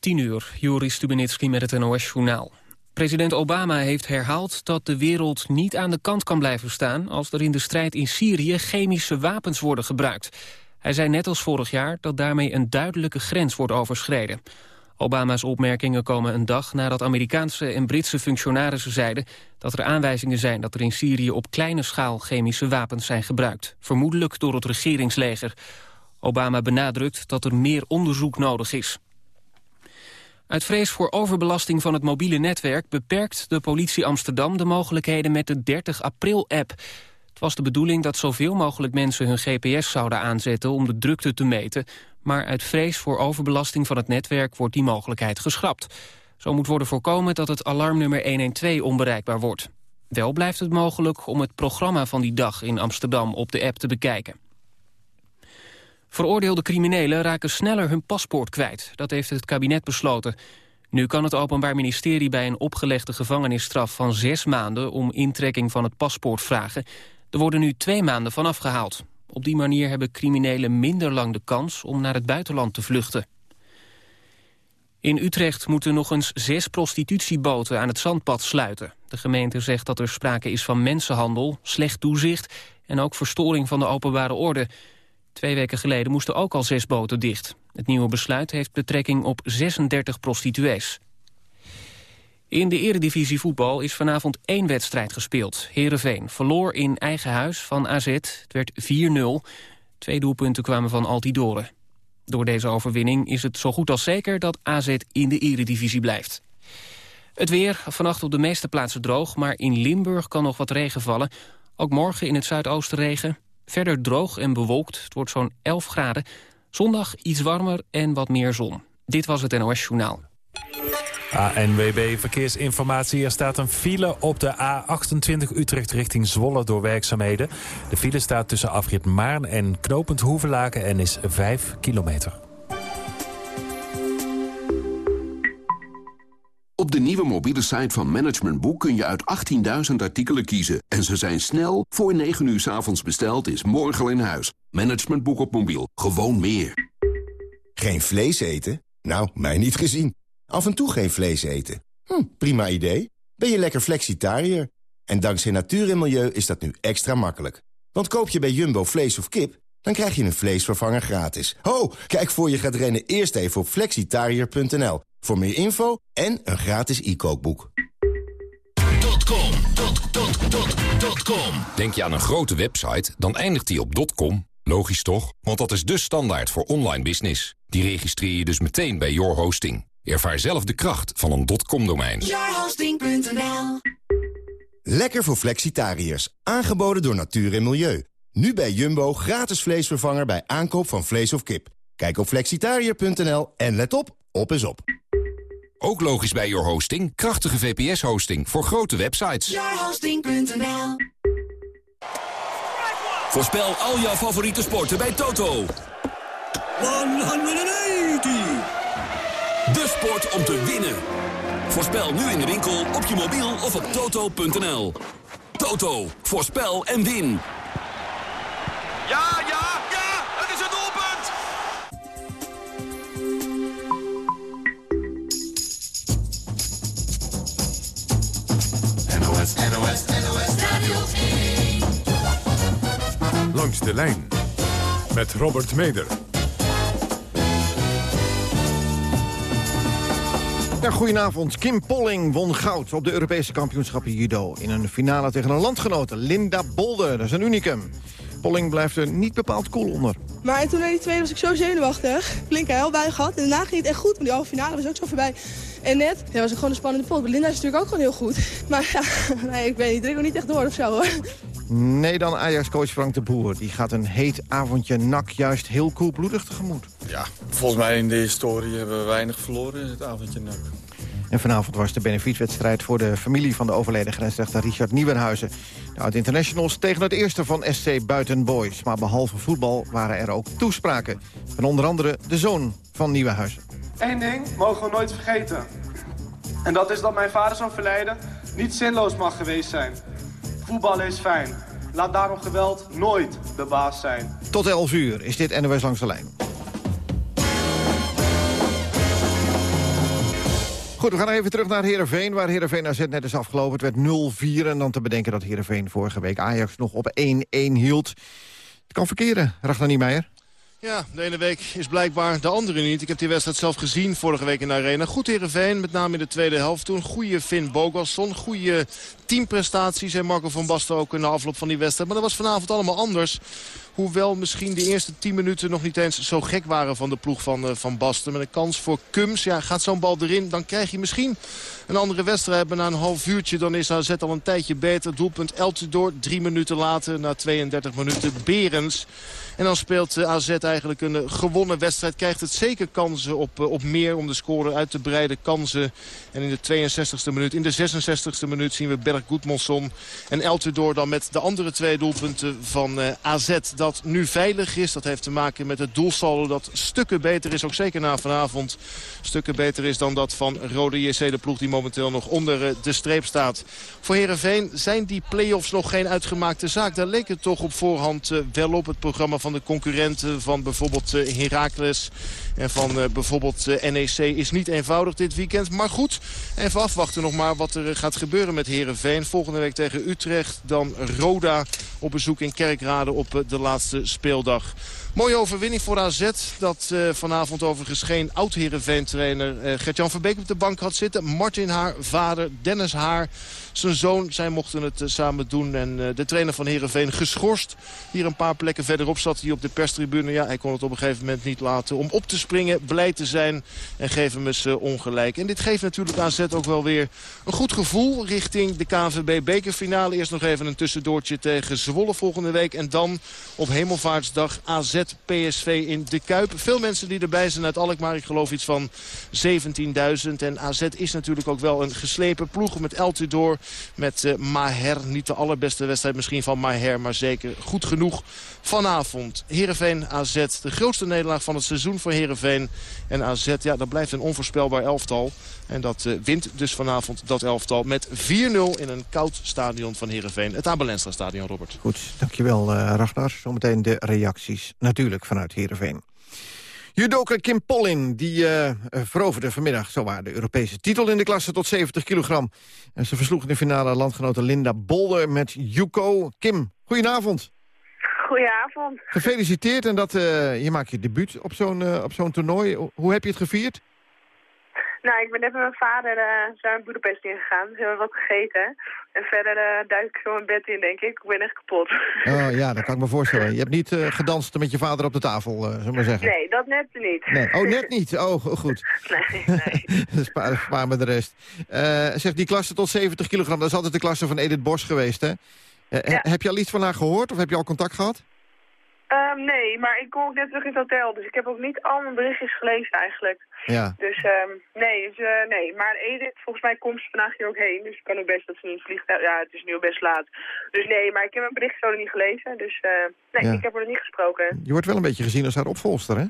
10 uur, Joris Stubenitski met het NOS-journaal. President Obama heeft herhaald dat de wereld niet aan de kant kan blijven staan... als er in de strijd in Syrië chemische wapens worden gebruikt. Hij zei net als vorig jaar dat daarmee een duidelijke grens wordt overschreden. Obama's opmerkingen komen een dag nadat Amerikaanse en Britse functionarissen zeiden... dat er aanwijzingen zijn dat er in Syrië op kleine schaal chemische wapens zijn gebruikt. Vermoedelijk door het regeringsleger. Obama benadrukt dat er meer onderzoek nodig is. Uit vrees voor overbelasting van het mobiele netwerk... beperkt de politie Amsterdam de mogelijkheden met de 30 april-app. Het was de bedoeling dat zoveel mogelijk mensen hun GPS zouden aanzetten... om de drukte te meten, maar uit vrees voor overbelasting van het netwerk... wordt die mogelijkheid geschrapt. Zo moet worden voorkomen dat het alarmnummer 112 onbereikbaar wordt. Wel blijft het mogelijk om het programma van die dag in Amsterdam op de app te bekijken. Veroordeelde criminelen raken sneller hun paspoort kwijt. Dat heeft het kabinet besloten. Nu kan het Openbaar Ministerie bij een opgelegde gevangenisstraf van zes maanden om intrekking van het paspoort vragen. Er worden nu twee maanden van afgehaald. Op die manier hebben criminelen minder lang de kans om naar het buitenland te vluchten. In Utrecht moeten nog eens zes prostitutieboten aan het zandpad sluiten. De gemeente zegt dat er sprake is van mensenhandel, slecht toezicht... en ook verstoring van de openbare orde. Twee weken geleden moesten ook al zes boten dicht. Het nieuwe besluit heeft betrekking op 36 prostituees. In de eredivisie voetbal is vanavond één wedstrijd gespeeld. Heerenveen verloor in eigen huis van AZ. Het werd 4-0. Twee doelpunten kwamen van Altidore. Door deze overwinning is het zo goed als zeker dat AZ in de eredivisie blijft. Het weer, vannacht op de meeste plaatsen droog, maar in Limburg kan nog wat regen vallen. Ook morgen in het zuidoosten regen. Verder droog en bewolkt. Het wordt zo'n 11 graden. Zondag iets warmer en wat meer zon. Dit was het NOS Journaal. ANWB Verkeersinformatie. Er staat een file op de A28 Utrecht richting Zwolle door werkzaamheden. De file staat tussen afrit Maarn en Knopend Hoevelaken en is 5 kilometer. Op de nieuwe mobiele site van Management Boek kun je uit 18.000 artikelen kiezen. En ze zijn snel, voor 9 uur s avonds besteld, is morgen al in huis. Management Boek op mobiel, gewoon meer. Geen vlees eten? Nou, mij niet gezien. Af en toe geen vlees eten. Hm, prima idee. Ben je lekker flexitariër? En dankzij natuur en milieu is dat nu extra makkelijk. Want koop je bij Jumbo vlees of kip, dan krijg je een vleesvervanger gratis. Ho, kijk voor je gaat rennen eerst even op flexitariër.nl. Voor meer info en een gratis e-kookboek. Denk je aan een grote website, dan eindigt die op .com. Logisch toch? Want dat is de standaard voor online business. Die registreer je dus meteen bij Your Hosting. Ervaar zelf de kracht van een .com-domein. Yourhosting.nl Lekker voor flexitariërs. Aangeboden door Natuur en Milieu. Nu bij Jumbo gratis vleesvervanger bij aankoop van vlees of kip. Kijk op flexitariër.nl en let op, op is op. Ook logisch bij Your Hosting. Krachtige VPS-hosting voor grote websites. Yourhosting.nl Voorspel al jouw favoriete sporten bij Toto. 180! De sport om te winnen. Voorspel nu in de winkel, op je mobiel of op toto.nl. Toto, voorspel en win. Ja, ja, ja, NOS, NOS, NOS Radio 1. Langs de lijn met Robert Meder. Ja, goedenavond. Kim Polling won goud op de Europese kampioenschappen judo... in een finale tegen een landgenote, Linda Bolder. Dat is een unicum. Polling blijft er niet bepaald cool onder. Maar toen naar die tweede was ik zo zenuwachtig. Flink heel bij gehad. En daarna ging het echt goed. Maar die halve finale was ook zo voorbij. En net ja, was het gewoon een spannende pot. Linda is natuurlijk ook gewoon heel goed. Maar ja, nee, ik weet niet. Ik nog niet echt door of zo hoor. Nee, dan Ajax-coach Frank de Boer. Die gaat een heet avondje nak juist heel koelbloedig tegemoet. Ja, volgens mij in de historie hebben we weinig verloren in het avondje nak. En vanavond was de benefietwedstrijd voor de familie van de overleden grensrechter Richard Nieuwenhuizen. De oud-internationals tegen het eerste van SC Buiten Boys. Maar behalve voetbal waren er ook toespraken. Van onder andere de zoon van Nieuwenhuizen. Eén ding mogen we nooit vergeten. En dat is dat mijn vader zo'n verleden niet zinloos mag geweest zijn. Voetballen is fijn. Laat daarom geweld nooit de baas zijn. Tot 11 uur is dit NOS Langs de Lijn. Goed, we gaan even terug naar Heerenveen, waar Heerenveen AZ net is afgelopen. Het werd 0-4 en dan te bedenken dat Heerenveen vorige week Ajax nog op 1-1 hield. Het kan verkeren, Ragnar Niemeyer. Ja, de ene week is blijkbaar de andere niet. Ik heb die wedstrijd zelf gezien vorige week in de arena. Goed Heerenveen, met name in de tweede helft toen. Goede Finn Bogasson, goede teamprestaties. En Marco van Basten ook in de afloop van die wedstrijd. Maar dat was vanavond allemaal anders. Hoewel misschien de eerste 10 minuten nog niet eens zo gek waren van de ploeg van, uh, van Basten. Met een kans voor Kums. Ja, gaat zo'n bal erin, dan krijg je misschien een andere wedstrijd. Maar na een half uurtje dan is AZ al een tijdje beter. Doelpunt Eltidoor, drie minuten later, na 32 minuten Berens. En dan speelt uh, AZ eigenlijk een uh, gewonnen wedstrijd. Krijgt het zeker kansen op, op meer om de score uit te breiden. Kansen. En in de 62e minuut, in de 66e minuut zien we Berg Goedmonsson en Eltidoor dan met de andere twee doelpunten van AZ dat nu veilig is. Dat heeft te maken met het doelsaldo dat stukken beter is. Ook zeker na vanavond stukken beter is dan dat van Rode JC. De ploeg die momenteel nog onder eh, de streep staat. Voor Heerenveen zijn die play-offs nog geen uitgemaakte zaak. Daar leek het toch op voorhand eh, wel op. Het programma van de concurrenten van bijvoorbeeld eh, Heracles en van bijvoorbeeld NEC is niet eenvoudig dit weekend. Maar goed, even afwachten nog maar wat er gaat gebeuren met Volgende week tegen Utrecht. Dan Roda op bezoek in Kerkrade op de laatste speeldag. Mooie overwinning voor AZ. Dat uh, vanavond overigens geen oud-Herenveen-trainer uh, Gert-Jan Verbeek op de bank had zitten. Martin Haar, vader, Dennis Haar, zijn zoon. Zij mochten het uh, samen doen. En de trainer van Herenveen geschorst. Hier een paar plekken verderop zat hij op de perstribune. Ja, hij kon het op een gegeven moment niet laten om op te springen. Blij te zijn en geef hem eens ongelijk. En dit geeft natuurlijk AZ ook wel weer een goed gevoel richting de KNVB-bekerfinale. Eerst nog even een tussendoortje tegen Zwolle volgende week. En dan op Hemelvaartsdag AZ PSV in de Kuip. Veel mensen die erbij zijn uit Alkmaar. Ik geloof iets van 17.000. En AZ is natuurlijk ook wel een geslepen ploeg met Eltidoor. Met uh, Maher. Niet de allerbeste wedstrijd misschien van Maher. Maar zeker goed genoeg vanavond. Heerenveen AZ. De grootste nederlaag van het seizoen voor Heerenveen. En AZ, ja, dat blijft een onvoorspelbaar elftal. En dat uh, wint dus vanavond dat elftal met 4-0 in een koud stadion van Heerenveen. Het Abelenstra stadion, Robert. Goed, dankjewel uh, Ragnar. Zometeen de reacties natuurlijk vanuit Heerenveen. Judoka Kim Pollin die uh, veroverde vanmiddag zowaar de Europese titel in de klasse tot 70 kilogram. En ze versloeg in de finale landgenote Linda Bolder met Yuko. Kim, goedenavond. Goedenavond. Gefeliciteerd en dat uh, je maakt je debuut op zo'n uh, op zo'n toernooi. Hoe heb je het gevierd? Nou, ik ben net met mijn vader uh, naar Budapest ingegaan. Dus we hebben wat gegeten. En verder duik ik zo mijn bed in, denk ik. Ik ben echt kapot. Oh ja, dat kan ik me voorstellen. Je hebt niet gedanst met je vader op de tafel, zullen we maar zeggen. Nee, dat net niet. Nee. Oh, net niet? Oh, goed. Nee, nee. spaar, spaar me de rest. zeg, die klasse tot 70 kilogram, dat is altijd de klasse van Edith Bos geweest, hè? Ja. Heb je al iets van haar gehoord of heb je al contact gehad? Um, nee, maar ik kom ook net terug in het hotel, dus ik heb ook niet al mijn berichtjes gelezen eigenlijk. Ja. Dus um, nee, dus, uh, nee, maar Edith, volgens mij komt ze vandaag hier ook heen, dus het kan ook best dat ze in het vliegtuig, ja, het is nu al best laat. Dus nee, maar ik heb mijn bericht zo niet gelezen, dus uh, nee, ja. ik heb er niet gesproken. Je wordt wel een beetje gezien als haar opvolster, hè?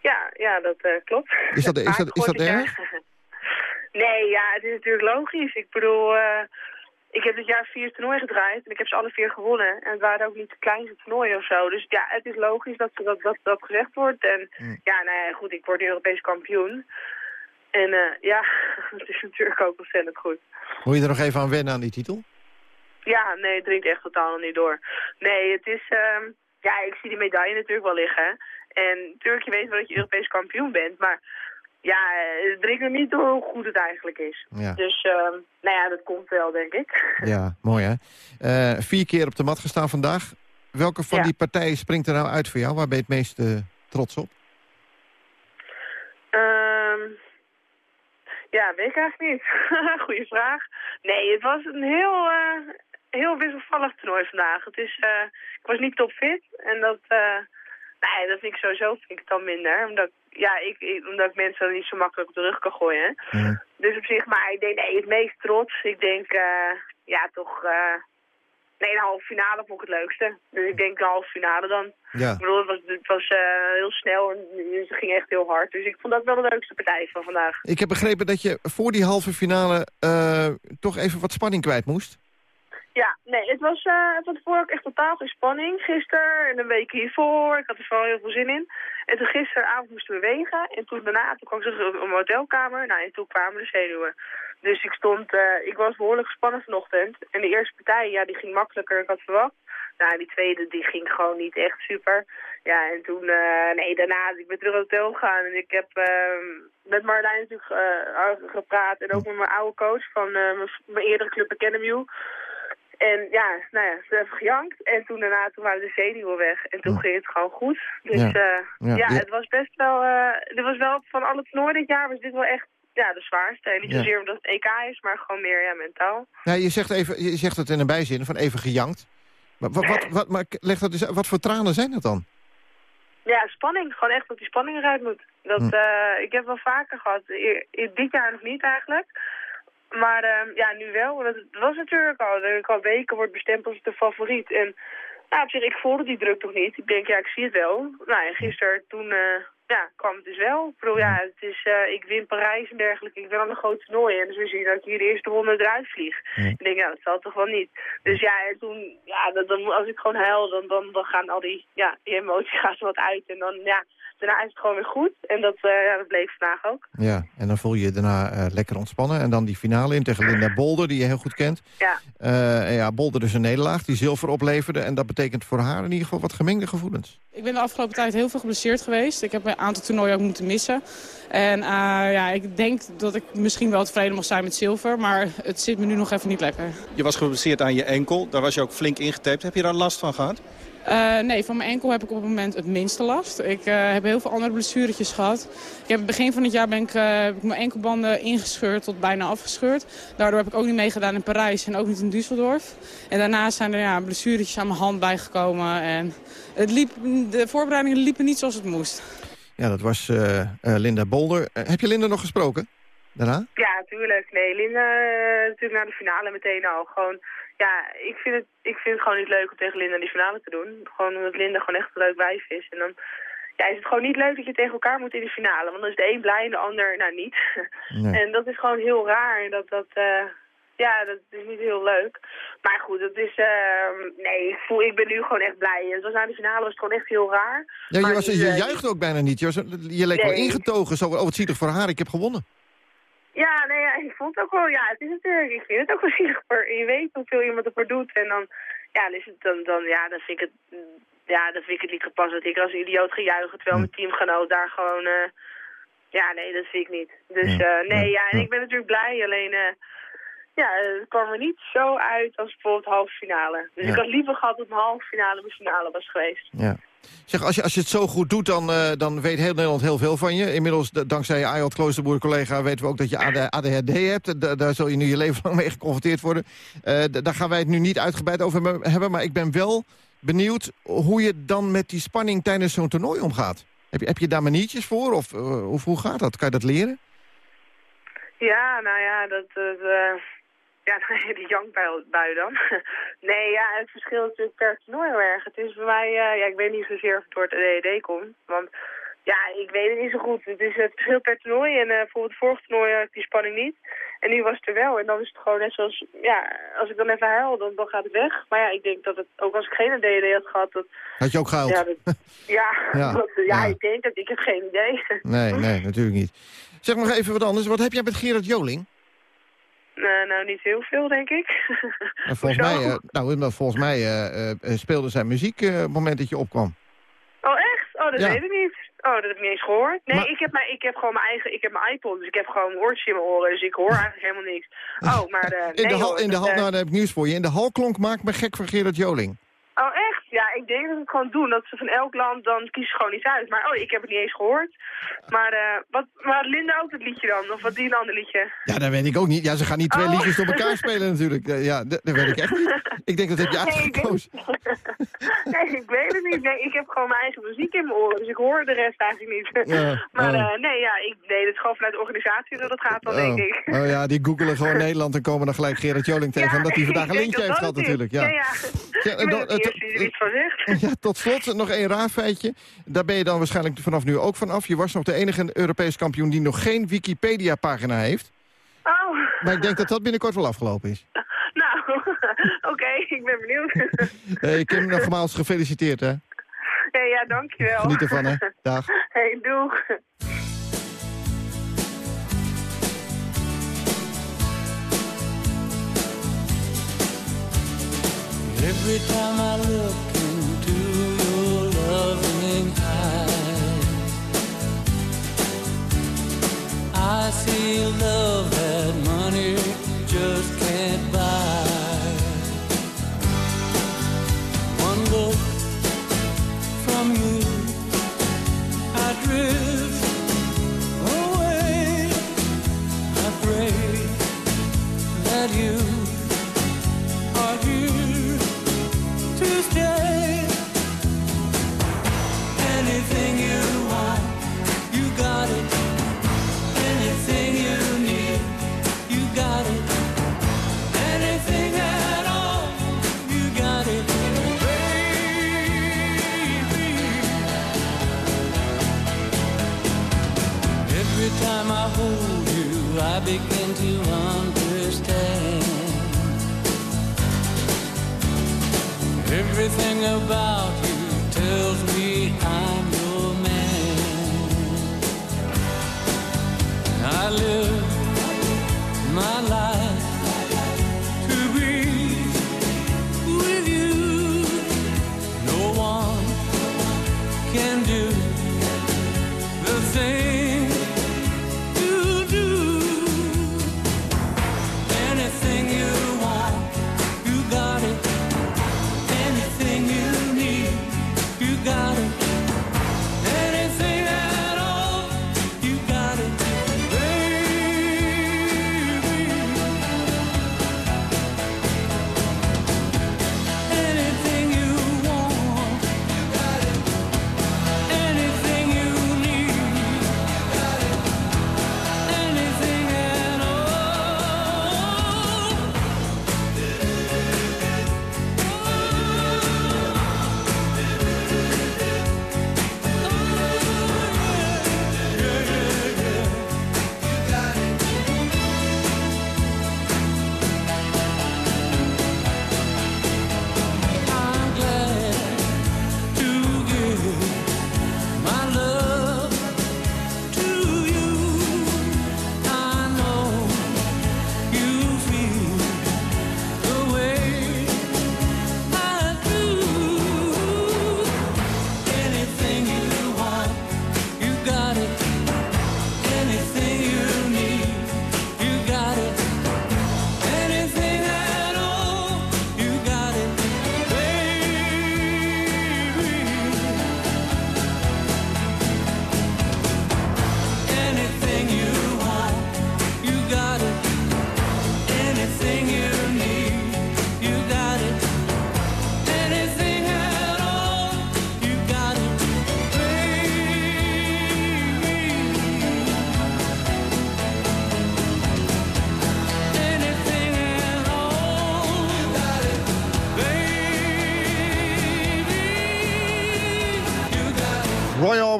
Ja, ja, dat uh, klopt. Is dat, is dat, is dat erg? nee, ja, het is natuurlijk logisch. Ik bedoel... Uh, ik heb dit jaar vier toernooien gedraaid en ik heb ze alle vier gewonnen. En het waren ook niet de kleinste toernooien of zo. Dus ja, het is logisch dat dat, dat, dat gezegd wordt. En mm. ja, nou ja, goed, ik word Europees kampioen. En uh, ja, het is natuurlijk ook ontzettend goed. Moet je er nog even aan wennen aan die titel? Ja, nee, het dringt echt totaal niet door. Nee, het is... Uh, ja, ik zie die medaille natuurlijk wel liggen. En natuurlijk, je weet wel dat je Europees kampioen bent, maar ja, het drinkt me niet door hoe goed het eigenlijk is. Ja. Dus, uh, nou ja, dat komt wel, denk ik. Ja, mooi hè. Uh, vier keer op de mat gestaan vandaag. Welke van ja. die partijen springt er nou uit voor jou? Waar ben je het meest uh, trots op? Um, ja, weet ik eigenlijk niet. Goeie vraag. Nee, het was een heel, heel wisselvallig toernooi vandaag. Het is, ik was niet topfit en dat... Nee, dat vind ik sowieso vind ik het dan minder. Omdat, ja, ik, ik, omdat ik mensen niet zo makkelijk op de rug kan gooien. Dus op zich, maar ik denk, nee, het meest trots. Ik denk, uh, ja, toch... Uh, nee, de halve finale vond ik het leukste. Dus ik denk de halve finale dan. Ja. Ik bedoel, het was, het was uh, heel snel en het ging echt heel hard. Dus ik vond dat wel de leukste partij van vandaag. Ik heb begrepen dat je voor die halve finale toch even wat spanning kwijt moest. Ja, nee, het was uh, van tevoren ook echt totaal geen spanning. Gisteren en een week hiervoor, ik had er vooral heel veel zin in. En toen gisteravond moesten we wegen. En toen daarna, toen kwam ik op een hotelkamer. Nou, en toen kwamen de zenuwen. Dus ik stond, uh, ik was behoorlijk gespannen vanochtend. En de eerste partij, ja, die ging makkelijker dan ik had verwacht. Nou, die tweede, die ging gewoon niet echt super. Ja, en toen, uh, nee, daarna, ik ben terug naar het hotel gegaan. En ik heb uh, met Marlijn natuurlijk gepraat. En ook met mijn oude coach van mijn eerdere club Academy. En ja, nou ja, ze hebben gejankt. En toen daarna toen waren de zenuwen weg. En toen ging het gewoon goed. Dus ja, ja, ja het was best wel... Uh, dit was wel van alle toernooien dit jaar was dit wel echt ja, de zwaarste. En niet zozeer omdat het EK is, maar gewoon meer ja, mentaal. Ja, je, zegt even, je zegt het in een bijzin van even gejankt. Maar wat, wat, wat, maar leg dat eens, wat voor tranen zijn dat dan? Ja, spanning. Gewoon echt dat die spanning eruit moet. Dat, hm. uh, ik heb wel vaker gehad. dit jaar nog niet eigenlijk. Maar uh, ja, nu wel. Het was natuurlijk al. Dat ik al weken wordt bestempeld als de favoriet. En nou, op zich, ik voelde die druk toch niet. Ik denk, ja, ik zie het wel. Nou, en gisteren, toen uh, ja, kwam het dus wel. Ik bedoel, ja, het is, uh, ik win Parijs en dergelijke. Ik ben aan een groot toernooi. En dus we zien dat ik hier de eerste ronde eruit vlieg. Ik denk, ja, dat zal toch wel niet. Dus ja, en toen, ja, dan, als ik gewoon huil, dan, dan, dan gaan al die, ja, die emoties gaan wat uit. En dan, ja, daarna is het gewoon weer goed. En dat, uh, ja, dat bleef vandaag ook. Ja, en dan voel je je daarna uh, lekker ontspannen. En dan die finale in tegen Linda Bolder, die je heel goed kent. Ja. Uh, ja, Bolder dus een nederlaag, die zilver opleverde. En dat betekent voor haar in ieder geval wat gemengde gevoelens. Ik ben de afgelopen tijd heel veel geblesseerd geweest. Ik heb een aantal toernooien ook moeten missen. En ja, ik denk dat ik misschien wel tevreden mag zijn met zilver. Maar het zit me nu nog even niet lekker. Je was geblesseerd aan je enkel. Daar was je ook flink ingetaped. Heb je daar last van gehad? Uh, nee, van mijn enkel heb ik op het moment het minste last. Ik uh, heb heel veel andere blessuretjes gehad. Ik heb, begin van het jaar ben ik, uh, heb ik mijn enkelbanden ingescheurd tot bijna afgescheurd. Daardoor heb ik ook niet meegedaan in Parijs en ook niet in Düsseldorf. En daarna zijn er ja, blessuretjes aan mijn hand bijgekomen. En het liep, de voorbereidingen liepen niet zoals het moest. Ja, dat was Linda Bolder. heb je Linda nog gesproken? Daarna? Ja, natuurlijk. Nee, Linda natuurlijk naar de finale meteen al. Gewoon ja, ik vind, het, ik vind het gewoon niet leuk om tegen Linda die finale te doen. Gewoon omdat Linda gewoon echt een leuk wijf is. En dan ja, is het gewoon niet leuk dat je tegen elkaar moet in de finale. Want dan is de een blij en de ander nou niet. en dat is gewoon heel raar. Dat, dat, uh, ja, dat is niet heel leuk. Maar goed, dat is... Uh, nee, ik, voel, ik ben nu gewoon echt blij. Het was aan de finale was het gewoon echt heel raar. Ja, je, was, je juichte ook bijna niet. Je, was, je leek wel ingetogen. Zo, oh, wat ziet er voor haar, ik heb gewonnen. Ja, nee, ja, ik vond het ook wel, ja, het is natuurlijk, ik vind het ook wel zielig. Je weet hoeveel iemand ervoor doet en dan, ja, dan, is het, dan, dan, ja, dan vind ik het, ja, dan vind ik het niet gepast dat ik als idioot ga juichen, terwijl mijn teamgenoot daar gewoon, uh, ja, nee, dat vind ik niet. Dus, uh, nee, ja, en ik ben natuurlijk blij, alleen, uh, ja, het kwam er niet zo uit als bijvoorbeeld halve finale. Dus ik had liever gehad dat mijn halve finale mijn finale was geweest. Ja. Zeg, als je, als je het zo goed doet, dan, uh, dan weet heel Nederland heel veel van je. Inmiddels, dankzij je Ayot Kloosterboer collega, weten we ook dat je ADHD hebt. Da daar zul je nu je leven lang mee geconfronteerd worden. Uh, daar gaan wij het nu niet uitgebreid over hebben. Maar ik ben wel benieuwd hoe je dan met die spanning tijdens zo'n toernooi omgaat. Heb je, heb je daar maniertjes voor? Of, uh, of hoe gaat dat? Kan je dat leren? Ja, nou ja, dat... Ja, die jankbui dan. nee, ja, het verschilt natuurlijk per toernooi heel erg. Het is voor mij, uh, ja, ik weet niet zozeer of het door het DED komt. Want ja, ik weet het niet zo goed. Het is het verschil per toernooi. En uh, bijvoorbeeld het vorige toernooi had ik die spanning niet. En nu was het er wel. En dan is het gewoon net zoals, ja, als ik dan even huil, dan, dan gaat het weg. Maar ja, ik denk dat het, ook als ik geen DED had gehad, dat... Had je ook gehuild? Ja, ja, ja. Dat, ja, ja, ik denk het. Ik heb geen idee. nee, nee, natuurlijk niet. Zeg nog even wat anders. Wat heb jij met Gerard Joling? Uh, nou, niet heel veel, denk ik. En volgens, mij, uh, nou, volgens mij uh, speelde zijn muziek op het moment dat je opkwam. Oh, echt? Oh, dat weet ik niet. Oh, dat heb ik niet eens gehoord. Nee, ik, heb mijn, ik heb gewoon mijn eigen, ik heb mijn iPod, dus ik heb gewoon oortjes in mijn oren, dus ik hoor eigenlijk helemaal niks. Oh, maar... in de hal, in de hal, nou, dan heb ik nieuws voor je. In de hal klonk maakt me gek van Gerard Joling. Oh, echt? Ja, ik denk dat het gewoon doen. Dat ze van elk land, dan kiezen gewoon iets uit. Maar oh, ik heb het niet eens gehoord. Maar, uh, wat, maar Linda ook het liedje dan? Of wat die een ander liedje? Ja, dat weet ik ook niet. Ja, ze gaan niet twee oh. liedjes door elkaar spelen natuurlijk. Ja, dat, dat, weet ik echt niet. Ik denk dat heb je uitgekozen. Nee, ik weet het niet. Nee, ik heb gewoon mijn eigen muziek in mijn oren. Dus ik hoor de rest eigenlijk niet. Ja, maar uh, nee, ja, ik deed het gewoon vanuit de organisatie dat het gaat dan, oh. denk ik. Oh ja, die googelen gewoon Nederland en komen dan gelijk Gerard Joling tegen. Ja, omdat hij vandaag een lintje heeft gehad natuurlijk. Ja, ja. ja. ja Ja, tot slot nog één raar feitje. Daar ben je dan waarschijnlijk vanaf nu ook vanaf. Je was nog de enige Europees kampioen die nog geen Wikipedia-pagina heeft. Oh. Maar ik denk dat dat binnenkort wel afgelopen is. Nou, Oké, ik ben benieuwd. hey, Kim, nogmaals gefeliciteerd, hè? Hey, ja, dankjewel. Geniet ervan, hè? Dag. Hey, doeg. Every time I look real love.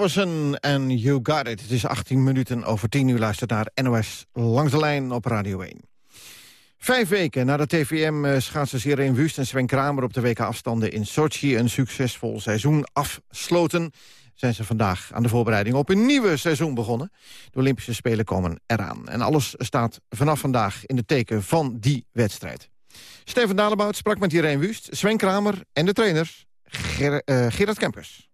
Orbison en You Got It. Het is 18 minuten over 10 uur luistert naar NOS Langs de Lijn op Radio 1. Vijf weken nadat TVM schaatsers Irene Wust en Sven Kramer... op de WK afstanden in Sochi een succesvol seizoen afsloten... zijn ze vandaag aan de voorbereiding op een nieuwe seizoen begonnen. De Olympische Spelen komen eraan. En alles staat vanaf vandaag in het teken van die wedstrijd. Steven Dalebout sprak met Irene Wust, Sven Kramer en de trainers eh, Gerard Kempers.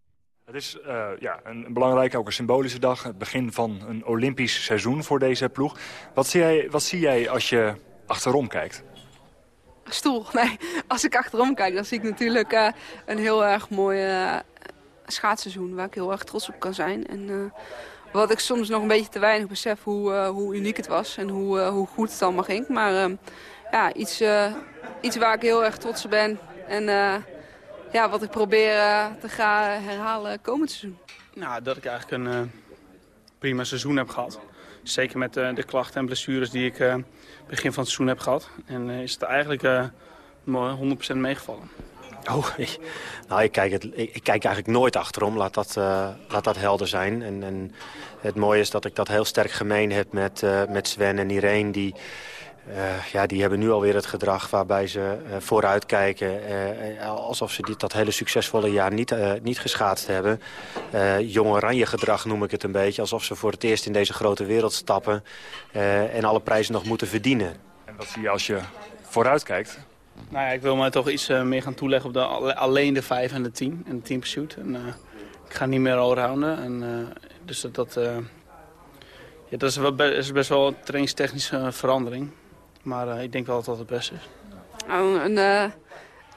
Het is uh, ja, een belangrijke, ook een symbolische dag. Het begin van een Olympisch seizoen voor deze ploeg. Wat zie jij, wat zie jij als je achterom kijkt? Stoel, nee. Als ik achterom kijk, dan zie ik natuurlijk uh, een heel erg mooi uh, schaatsseizoen... waar ik heel erg trots op kan zijn. En wat ik soms nog een beetje te weinig besef hoe, hoe uniek het was... en hoe, hoe goed het allemaal ging. Maar ja, iets, iets waar ik heel erg trots op ben... En ja, wat ik probeer uh, te gaan herhalen komend seizoen. Nou, dat ik eigenlijk een uh, prima seizoen heb gehad. Zeker met uh, de klachten en blessures die ik begin van het seizoen heb gehad. En is het eigenlijk 100% meegevallen. Oh, ik, nou, ik kijk, het, ik, ik, kijk eigenlijk nooit achterom, laat dat, laat dat helder zijn. En, en, het mooie is dat ik dat heel sterk gemeen heb met, met Sven en Irene... die eh, ja, die hebben nu alweer het gedrag waarbij ze uh, vooruitkijken. Uh, alsof ze dit, dat hele succesvolle jaar niet, niet geschaatst hebben. jong oranje gedrag noem ik het een beetje. Alsof ze voor het eerst in deze grote wereld stappen. en alle prijzen nog moeten verdienen. En wat zie je als je vooruitkijkt? Nou ja, ik wil me toch iets meer gaan toeleggen op de, alleen de 5 en de 10. En de 10 pursuit. En, ik ga niet meer allrounden. En, dus dat... dat ja, dat is, wel is best wel een trainingstechnische verandering. Maar uh, ik denk wel dat dat het beste is. Nou, een, uh,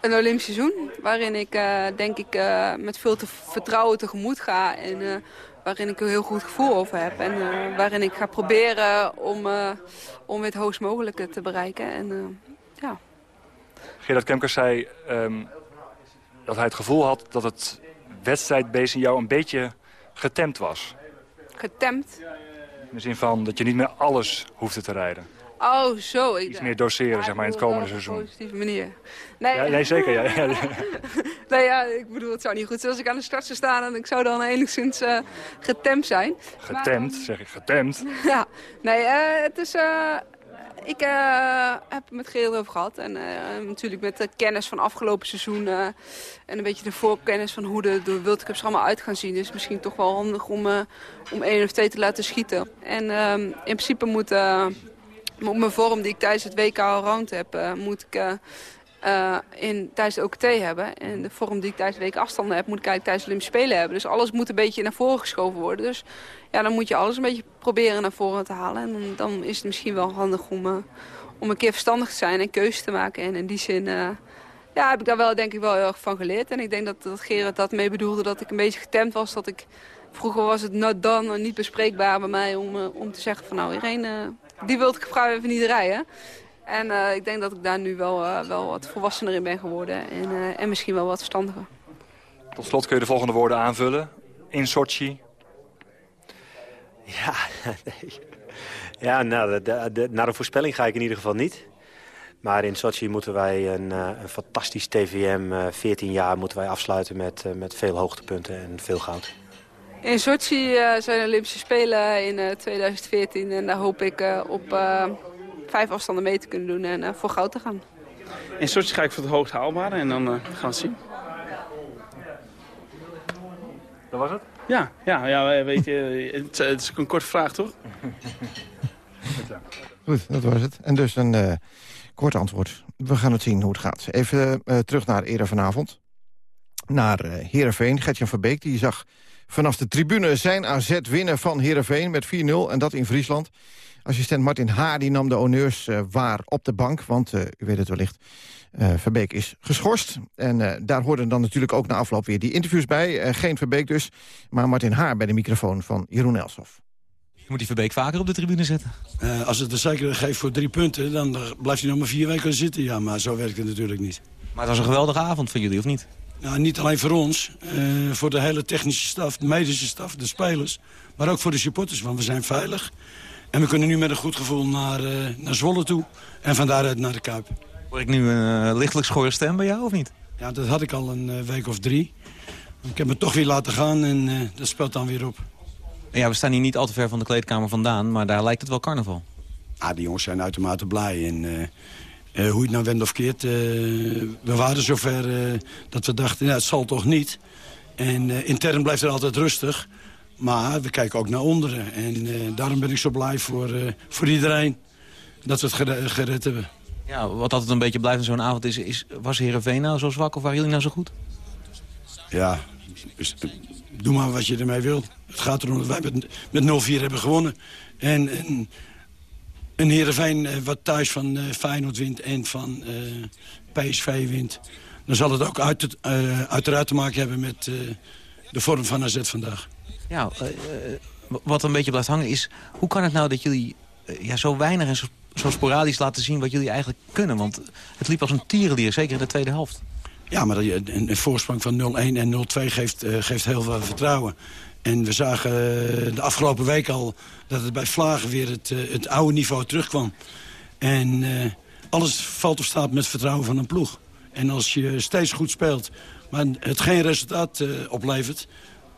een Olympisch seizoen waarin ik uh, denk ik met veel te vertrouwen tegemoet ga. En waarin ik een heel goed gevoel over heb. En waarin ik ga proberen om, om het hoogst mogelijke te bereiken. En, ja. Gerard Kemkers zei um, dat hij het gevoel had dat het wedstrijdbeest in jou een beetje getemd was. Getemd? In de zin van dat je niet meer alles hoefde te rijden. Oh, zo. Ik, Iets meer doseren, ja, zeg maar, in het komende seizoen. Op een positieve manier. Nee, ja, nee zeker. Ja, ja. nee, ja, ik bedoel, het zou niet goed zijn als ik aan de start zou staan... en ik zou dan enigszins uh, getemd zijn. Getemd, maar, zeg ik, getemd? ja, nee, uh, het is... Uh, ik uh, heb het met Gerard over gehad. En uh, natuurlijk met de kennis van afgelopen seizoen. Uh, en een beetje de voorkennis van hoe de, de World Cups er allemaal uit gaan zien. Dus misschien toch wel handig om, om één of twee te laten schieten. En in principe moet op mijn vorm die ik tijdens het WK Allround heb, uh, moet ik uh, in, tijdens de OKT hebben. En de vorm die ik tijdens de WK afstanden heb, moet ik eigenlijk tijdens de Olympische Spelen hebben. Dus alles moet een beetje naar voren geschoven worden. Dus ja, dan moet je alles een beetje proberen naar voren te halen. En dan, dan is het misschien wel handig om, om een keer verstandig te zijn en keuzes te maken. En in die zin ja, heb ik daar wel denk ik wel heel erg van geleerd. En ik denk dat, dat Gerard dat mee bedoelde dat ik een beetje getemd was. Dat ik, vroeger was het not done en niet bespreekbaar bij mij om, om te zeggen van nou Irene die wilde ik vrouw even niet rijden. En uh, ik denk dat ik daar nu wel, uh, wel wat volwassener in ben geworden. En, uh, en misschien wel wat verstandiger. Tot slot kun je de volgende woorden aanvullen. In Sochi. Ja, nee. ja nou, de, de, naar de voorspelling ga ik in ieder geval niet. Maar in Sochi moeten wij een, een fantastisch TVM, 14 jaar, moeten wij afsluiten met, met veel hoogtepunten en veel goud. In Sochi uh, zijn de Olympische Spelen in uh, 2014 en daar hoop ik uh, op vijf afstanden mee te kunnen doen en voor goud te gaan. In Sochi ga ik voor het hoogst haalbare en dan gaan we het zien. Dat was het? Ja, ja, ja weet je, het, het is een korte vraag toch? Goed, dat was het. En dus een kort antwoord. We gaan het zien hoe het gaat. Even terug naar eerder vanavond. Naar uh, Heerenveen. Gertjan Verbeek die zag vanaf de tribune zijn AZ winnen van Heerenveen met 4-0. En dat in Friesland. Assistent Martin Haar die nam de honneurs uh, waar op de bank. Want, uh, u weet het wellicht, uh, Verbeek is geschorst. En daar hoorden dan natuurlijk ook na afloop weer die interviews bij. geen Verbeek dus, maar Martin Haar bij de microfoon van Jeroen Elshoff. Je moet die Verbeek vaker op de tribune zetten. als het een zeker geeft voor drie punten, dan blijft hij nog maar vier weken zitten. Ja, maar zo werkt het natuurlijk niet. Maar het was een geweldige avond voor jullie, of niet? Nou, niet alleen voor ons, uh, voor de hele technische staf, de medische staf, de spelers. Maar ook voor de supporters, want we zijn veilig. En we kunnen nu met een goed gevoel naar, uh, naar Zwolle toe. En van daaruit naar de Kuip. Hoor ik nu een uh, lichtelijk schorre stem bij jou, of niet? Ja, dat had ik al een week of drie. Ik heb me toch weer laten gaan en dat speelt dan weer op. Ja, we staan hier niet al te ver van de kleedkamer vandaan, maar daar lijkt het wel carnaval. Ah, die jongens zijn uitermate blij en... Uh, hoe je het nou wendt of keert. Uh, we waren zover uh, dat we dachten, ja, het zal toch niet. En intern blijft het altijd rustig. Maar we kijken ook naar onderen. En daarom ben ik zo blij voor, voor iedereen dat we het gered, gered, hebben. Ja, wat altijd een beetje blijft in zo'n avond is, is... Was Heerenveen nou zo zwak of waren jullie nou zo goed? Ja, dus, doe maar wat je ermee wilt. Het gaat erom dat wij met, met 0-4 hebben gewonnen. En, en een Heerenveen uh, wat thuis van uh, Feyenoord wint en van uh, PSV wint... dan zal het ook uit, uiteraard te maken hebben met de vorm van AZ vandaag. Ja, wat een beetje blijft hangen is... hoe kan het nou dat jullie ja, zo weinig en zo, zo, sporadisch laten zien wat jullie eigenlijk kunnen? Want het liep als een tierenlier, zeker in de tweede helft. Ja, maar een, een voorsprong van 0-1 en 0-2 geeft, geeft heel veel vertrouwen. En we zagen de afgelopen week al dat het bij Vlagen weer het, uh, het oude niveau terugkwam. En uh, alles valt of staat met vertrouwen van een ploeg. En als je steeds goed speelt, maar het geen resultaat oplevert...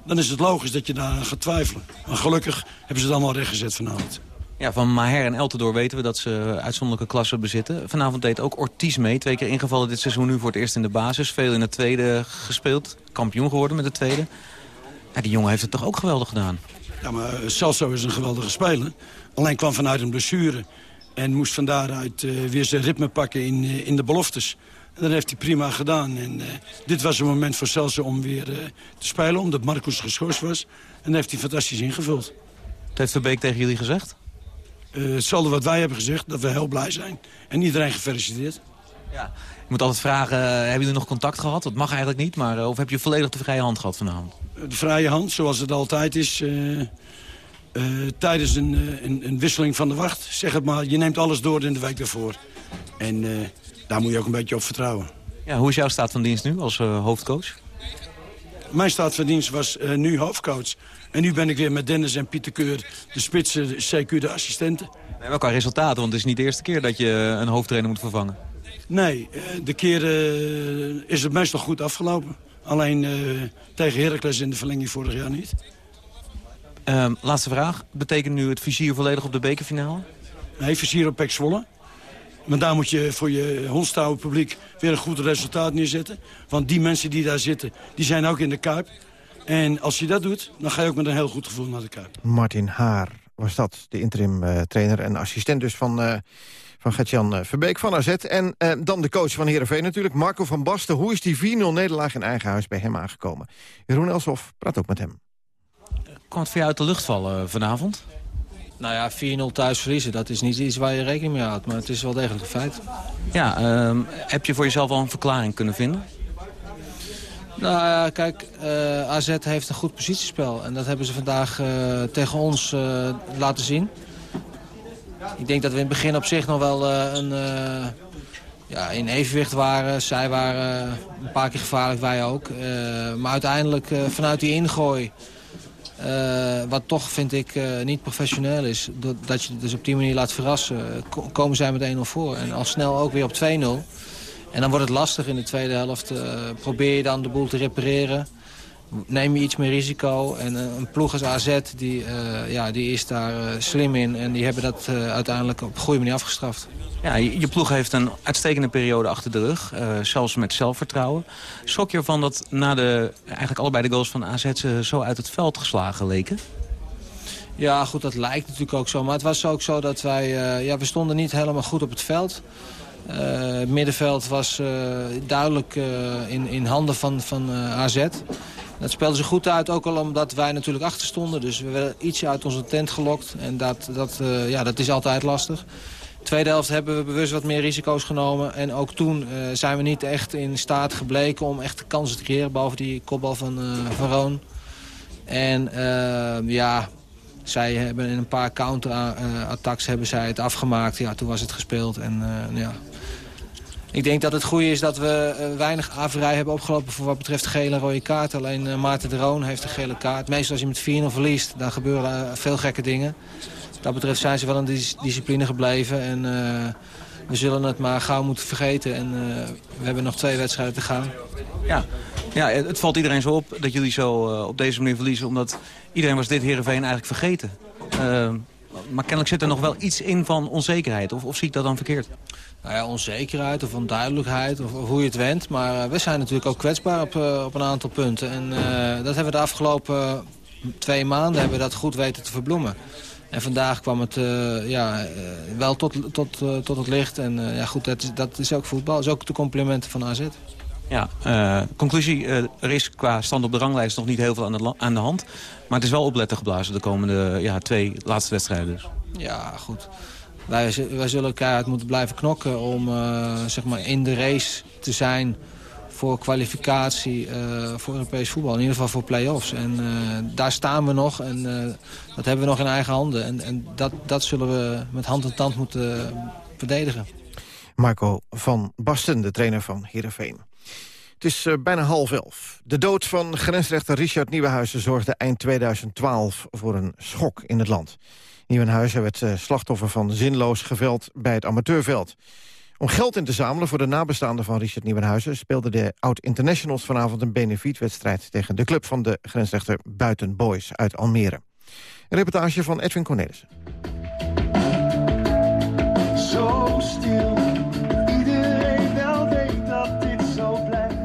dan is het logisch dat je daar gaat twijfelen. Maar gelukkig hebben ze het allemaal rechtgezet vanavond. Ja, van Maher en Eltendoor weten we dat ze uitzonderlijke klassen bezitten. Vanavond deed ook Ortiz mee. Twee keer ingevallen dit seizoen nu voor het eerst in de basis. Veel in het tweede gespeeld. Kampioen geworden met de tweede. Ja, die jongen heeft het toch ook geweldig gedaan. Ja, maar Celso is een geweldige speler. Alleen kwam vanuit een blessure. En moest van daaruit eh, weer zijn ritme pakken in, eh, in de beloftes. En dat heeft hij prima gedaan. En eh, dit was een moment voor Celso om weer eh, te spelen. Omdat Marcus geschorst was. En dat heeft hij fantastisch ingevuld. Dat heeft Verbeek tegen jullie gezegd? Eh, hetzelfde wat wij hebben gezegd. Dat we heel blij zijn. En iedereen gefeliciteerd. Je moet altijd vragen, eh, hebben jullie nog contact gehad? Dat mag eigenlijk niet, maar eh, of heb je volledig de vrije hand gehad vanavond? De vrije hand, zoals het altijd is. eh, tijdens een, een, een wisseling van de wacht. Zeg het maar, je neemt alles door in de week daarvoor. En daar moet je ook een beetje op vertrouwen. Ja, hoe is jouw staat van dienst nu als hoofdcoach? Mijn staat van dienst was nu hoofdcoach. En nu ben ik weer met Dennis en Pieter Keur, de spitsen, de CQ, de assistenten. Nee, maar qua resultaten, want het is niet de eerste keer dat je een hoofdtrainer moet vervangen. Nee, eh, de keer eh, is het meestal goed afgelopen. Alleen eh, tegen Heracles in de verlenging vorig jaar niet. Ehm, laatste vraag. Betekent nu het vizier volledig op de bekerfinale? Nee, vizier op Pek Zwolle. Maar daar moet je voor je hondstouwen publiek weer een goed resultaat neerzetten. Want die mensen die daar zitten, die zijn ook in de Kuip. En als je dat doet, dan ga je ook met een heel goed gevoel naar de Kuip. Martin Haar was dat, de interim-trainer en assistent dus van, eh van Gertjan eh, Verbeek van AZ. En eh, dan de coach van Heerenveen natuurlijk, Marco van Basten. Hoe is die 4-0-nederlaag in eigen huis bij hem aangekomen? Jeroen Elshoff praat ook met hem. Kwam het voor jou uit de lucht vallen eh, vanavond? Nou ja, 4-0 thuis verliezen, dat is niet iets waar je rekening mee houdt. Maar het is wel degelijk een feit. Ja, ehm, heb je voor jezelf al een verklaring kunnen vinden? Nou ja, kijk, eh, AZ heeft een goed positiespel. En dat hebben ze vandaag eh, tegen ons eh, laten zien. Ik denk dat we in het begin op zich nog wel een, ja, in evenwicht waren. Zij waren een paar keer gevaarlijk, wij ook. Maar uiteindelijk vanuit die ingooi... wat toch, vind ik, niet professioneel is... Dat, je het dus op die manier laat verrassen... ko- komen zij met 1-0 voor. En al snel ook weer op 2-0. En dan wordt het lastig in de tweede helft. eh, probeer je dan de boel te repareren. Neem je iets meer risico. En eh, een ploeg als AZ, die, eh, ja, die is daar slim in. En die hebben dat uiteindelijk op een goede manier afgestraft. Ja, je, je ploeg heeft een uitstekende periode achter de rug. zelfs met zelfvertrouwen. Schrok je ervan dat na de, eigenlijk allebei de goals van AZ ze zo uit het veld geslagen leken? Ja, goed, dat lijkt natuurlijk ook zo. Maar het was ook zo dat wij... ja, we stonden niet helemaal goed op het veld. Eh, het middenveld was eh, duidelijk eh, in, in handen van, van eh, AZ. Dat speelde ze goed uit, ook al omdat wij natuurlijk achter stonden. Dus we werden ietsje uit onze tent gelokt. En dat, dat, eh, ja, dat is altijd lastig. Tweede helft hebben we bewust wat meer risico's genomen. En ook toen eh, zijn we niet echt in staat gebleken om echt kansen te creëren. Behalve die kopbal van, eh van Roon. En eh, ja, zij hebben in een paar counter-attacks hebben zij het afgemaakt. Ja, toen was het gespeeld. En eh, ja. Ik denk dat het goede is dat we eh, weinig averij hebben opgelopen... voor wat betreft gele en rode kaart. Alleen eh, Maarten de Roon heeft een gele kaart. Meestal als je met 4-0 verliest, dan gebeuren eh, veel gekke dingen. Wat dat betreft zijn ze wel in dis- discipline gebleven. En we zullen het maar gauw moeten vergeten. En we hebben nog twee wedstrijden te gaan. Ja, ja het, valt iedereen zo op dat jullie zo op deze manier verliezen. Omdat iedereen was dit Heerenveen eigenlijk vergeten. Maar kennelijk zit er nog wel iets in van onzekerheid. Of, of zie ik dat dan verkeerd? Nou ja, onzekerheid of onduidelijkheid, of, of hoe je het went. Maar eh, we zijn natuurlijk ook kwetsbaar op, eh, op een aantal punten. En eh, dat hebben we de afgelopen twee maanden hebben we dat goed weten te verbloemen. En vandaag kwam het ja, wel tot, tot, tot het licht. En ja, goed, dat is, dat is ook voetbal. Dat is ook de complimenten van AZ. Ja, conclusie, er is qua stand op de ranglijst nog niet heel veel aan de, aan de hand. Maar het is wel opletten geblazen de komende ja, twee laatste wedstrijden dus. Ja, goed. Wij, zullen keihard moeten blijven knokken om eh, zeg maar in de race te zijn voor kwalificatie eh, voor Europees voetbal. In ieder geval voor play-offs. En eh, daar staan we nog en dat hebben we nog in eigen handen. En, en dat, dat zullen we met hand en tand moeten verdedigen. Marco van Basten, de trainer van Heerenveen. Het is bijna half elf. De dood van grensrechter Richard Nieuwenhuizen zorgde eind 2012 voor een schok in het land. Nieuwenhuizen werd eh, slachtoffer van zinloos geveld bij het amateurveld. Om geld in te zamelen voor de nabestaanden van Richard Nieuwenhuizen... speelden de oud-internationals vanavond een benefietwedstrijd... tegen de club van de grensrechter Buiten Boys uit Almere. Een reportage van Edwin Cornelissen. Zo stil, iedereen wel weet dat dit zo blijft.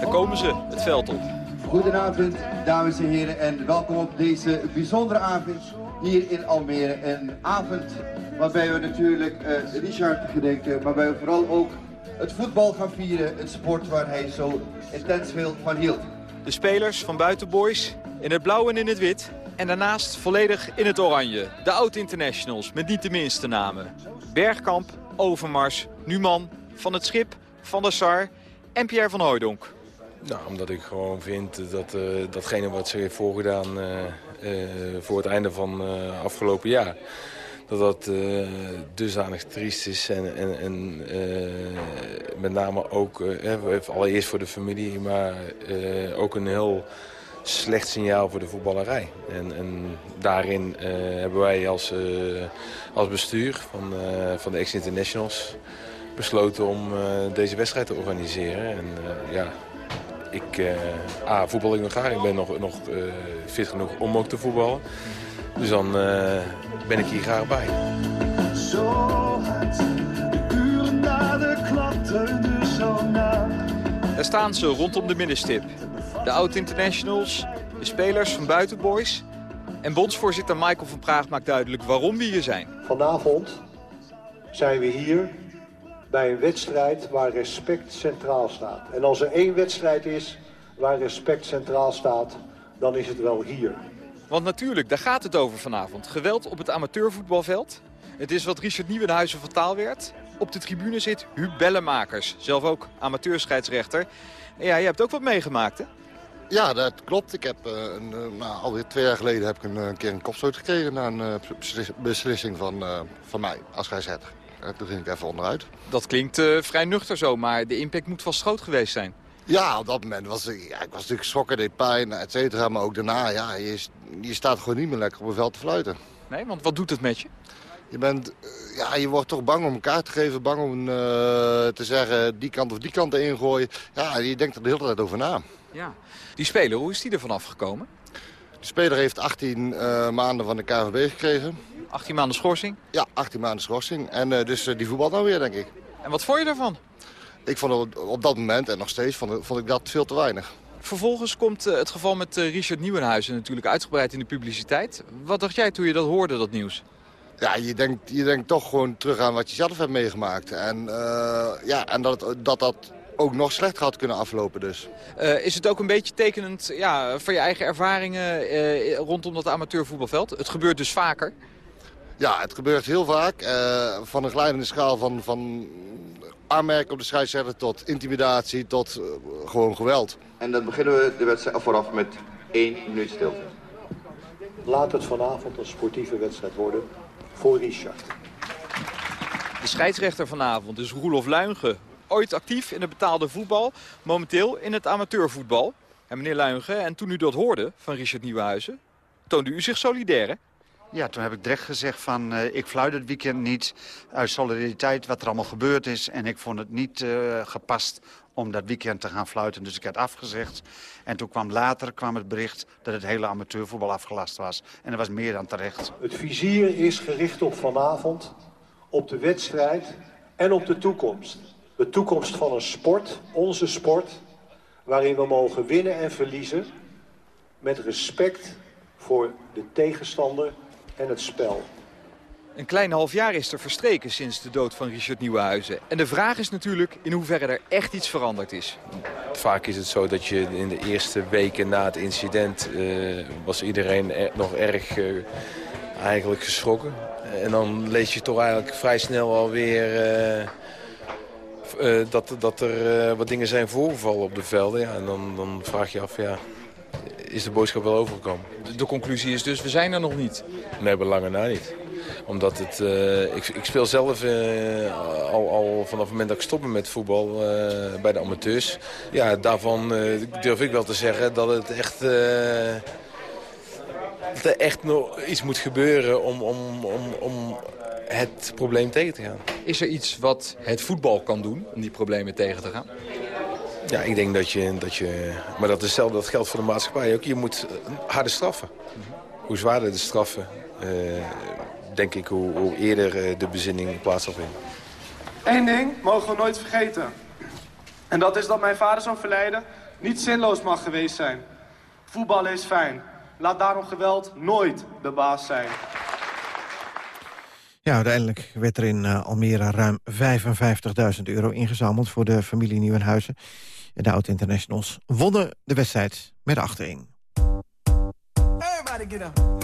Daar komen ze, het veld op. Goedenavond, dames en heren, en welkom op deze bijzondere avond hier in Almere. Een avond waarbij we natuurlijk eh, Richard gedenken, waarbij we vooral ook het voetbal gaan vieren, het sport waar hij zo intens veel van hield. De spelers van Buitenboys in het blauw en in het wit. En daarnaast volledig in het oranje. De oud-internationals met niet de minste namen. Bergkamp, Overmars, Numan, Van het Schip, Van der Sar en Pierre van Hooijdonk. Nou, omdat ik gewoon vind dat eh, datgene wat ze heeft voorgedaan eh, voor het einde van uh, afgelopen jaar... dat dat uh, dusdanig triest is en, en, en met name ook, allereerst voor de familie... maar ook een heel slecht signaal voor de voetballerij. En, en daarin hebben wij als, als bestuur van, van de ex-internationals besloten om deze wedstrijd te organiseren. En ja, ik uh, A, voetbal ik nog graag. Ik ben nog, nog uh, fit genoeg om ook te voetballen. Dus dan uh, ben ik hier graag bij. Zo hard, de uren na de klapten zo na. Daar staan ze rondom de middenstip. De oud-internationals, de spelers van Buitenboys... en bondsvoorzitter Michael van Praag maakt duidelijk waarom we hier zijn. Vanavond zijn we hier bij een wedstrijd waar respect centraal staat. En als er één wedstrijd is waar respect centraal staat, dan is het wel hier. Want natuurlijk, daar gaat het over vanavond. Geweld op het amateurvoetbalveld. Het is wat Richard Nieuwenhuizen vertaal werd. Op de tribune zit Huub Bellemakers, zelf ook amateurscheidsrechter. En ja, je hebt ook wat meegemaakt, hè? Ja, dat klopt. Ik heb uh, een, nou, alweer twee jaar geleden heb ik een, een keer een kopstoot gekregen... na een uh, beslissing van, uh, van mij als scheidsrechter. En toen ging ik even onderuit. Dat klinkt uh, vrij nuchter zo, maar de impact moet vast groot geweest zijn. Ja, op dat moment was ik, ja, ik was natuurlijk geschrokken, deed pijn, et cetera. Maar ook daarna, ja, je, je staat gewoon niet meer lekker op een veld te fluiten. Nee, want wat doet het met je? Je, bent, ja, je wordt toch bang om elkaar te geven, bang om uh, te zeggen die kant of die kant erin gooien. Ja, je denkt er de hele tijd over na. Ja. Die speler, hoe is die ervan afgekomen? De speler heeft 18 uh, maanden van de KVB gekregen. 18 maanden schorsing? Ja, 18 maanden schorsing. En uh, dus uh, die voetbalt nou weer, denk ik. En wat vond je daarvan? Ik vond op, op dat moment, en nog steeds, vond, vond ik dat veel te weinig. Vervolgens komt uh, het geval met Richard Nieuwenhuizen natuurlijk uitgebreid in de publiciteit. Wat dacht jij toen je dat hoorde, dat nieuws? Ja, je denkt, je denkt toch gewoon terug aan wat je zelf hebt meegemaakt. En, ja, en dat, dat dat ook nog slecht had kunnen aflopen dus. Uh, is het ook een beetje tekenend ja, voor je eigen ervaringen uh, rondom dat amateurvoetbalveld? Het gebeurt dus vaker? Ja, het gebeurt heel vaak. Uh, van een glijdende schaal van, van aanmerken op de scheidsrechter tot intimidatie tot gewoon geweld. En dan beginnen we de wedstrijd vooraf met één minuut stilte. Laat het vanavond een sportieve wedstrijd worden voor Richard. De scheidsrechter vanavond is Roelof Luinge ooit actief in het betaalde voetbal. Momenteel in het amateurvoetbal. En meneer Luigen, en toen u dat hoorde van Richard Nieuwenhuizen... toonde u zich solidair, hè? Ja, toen heb ik direct gezegd van uh, ik fluit het weekend niet uit solidariteit wat er allemaal gebeurd is. En ik vond het niet uh, gepast om dat weekend te gaan fluiten. Dus ik had afgezegd. En toen kwam later kwam het bericht dat het hele amateurvoetbal afgelast was. En dat was meer dan terecht. Het vizier is gericht op vanavond, op de wedstrijd en op de toekomst. De toekomst van een sport, onze sport, waarin we mogen winnen en verliezen met respect voor de tegenstander en het spel. Een klein half jaar is er verstreken sinds de dood van Richard Nieuwenhuizen. En de vraag is natuurlijk in hoeverre er echt iets veranderd is. Vaak is het zo dat je in de eerste weken na het incident... Uh, was iedereen er, nog erg uh, eigenlijk geschrokken. En dan lees je toch eigenlijk vrij snel alweer... Uh, uh, dat, dat er uh, wat dingen zijn voorgevallen op de velden. Ja, en dan, dan vraag je af, ja, is de boodschap wel overgekomen? De, de conclusie is dus, we zijn er nog niet? Nee, belangen na niet. Omdat het, uh, ik, ik, speel zelf al, al vanaf het moment dat ik stopte met voetbal bij de amateurs. Ja, daarvan durf ik wel te zeggen dat het echt... dat er echt nog iets moet gebeuren om, om, om, om het probleem tegen te gaan. Is er iets wat het voetbal kan doen om die problemen tegen te gaan? Ja, ik denk dat je... Dat je maar dat, is hetzelfde, dat geldt voor de maatschappij ook. Je moet harde straffen. Hoe zwaarder de straffen, uh, denk ik, hoe, hoe eerder uh, de bezinning plaats zal vinden. Eén ding mogen we nooit vergeten. En dat is dat mijn vader zo'n verleden niet zinloos mag geweest zijn. Voetbal is fijn. Laat daarom geweld nooit de baas zijn. Ja, uiteindelijk werd er in Almere ruim 55.000 euro ingezameld... voor de familie Nieuwenhuizen. En de oud-internationals wonnen de wedstrijd met 8-1. Everybody get up.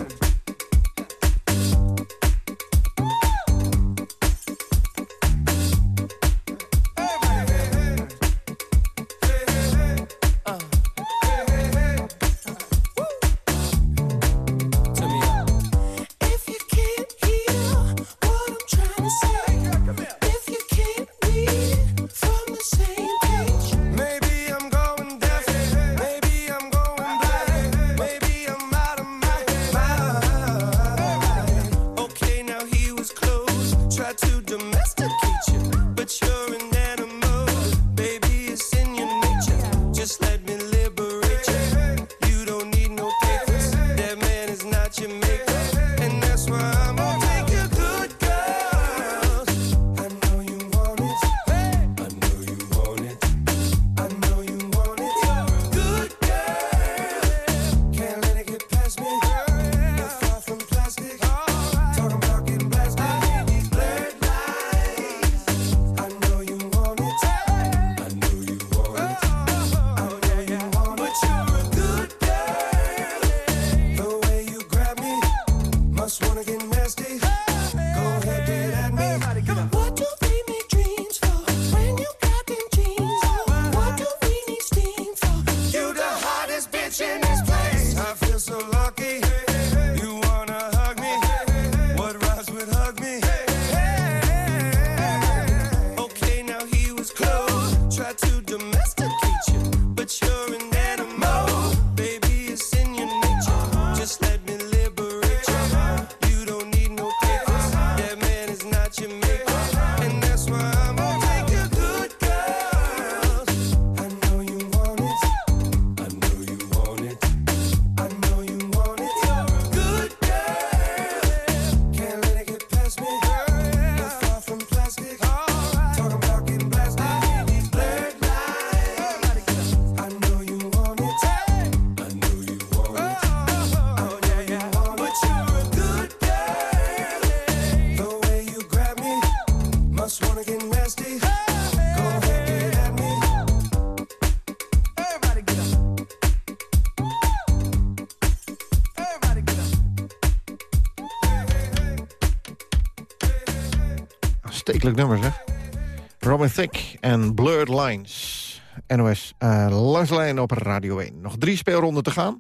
Thicke en Blurred Lines. NOS uh, lijn op Radio 1. Nog drie speelronden te gaan.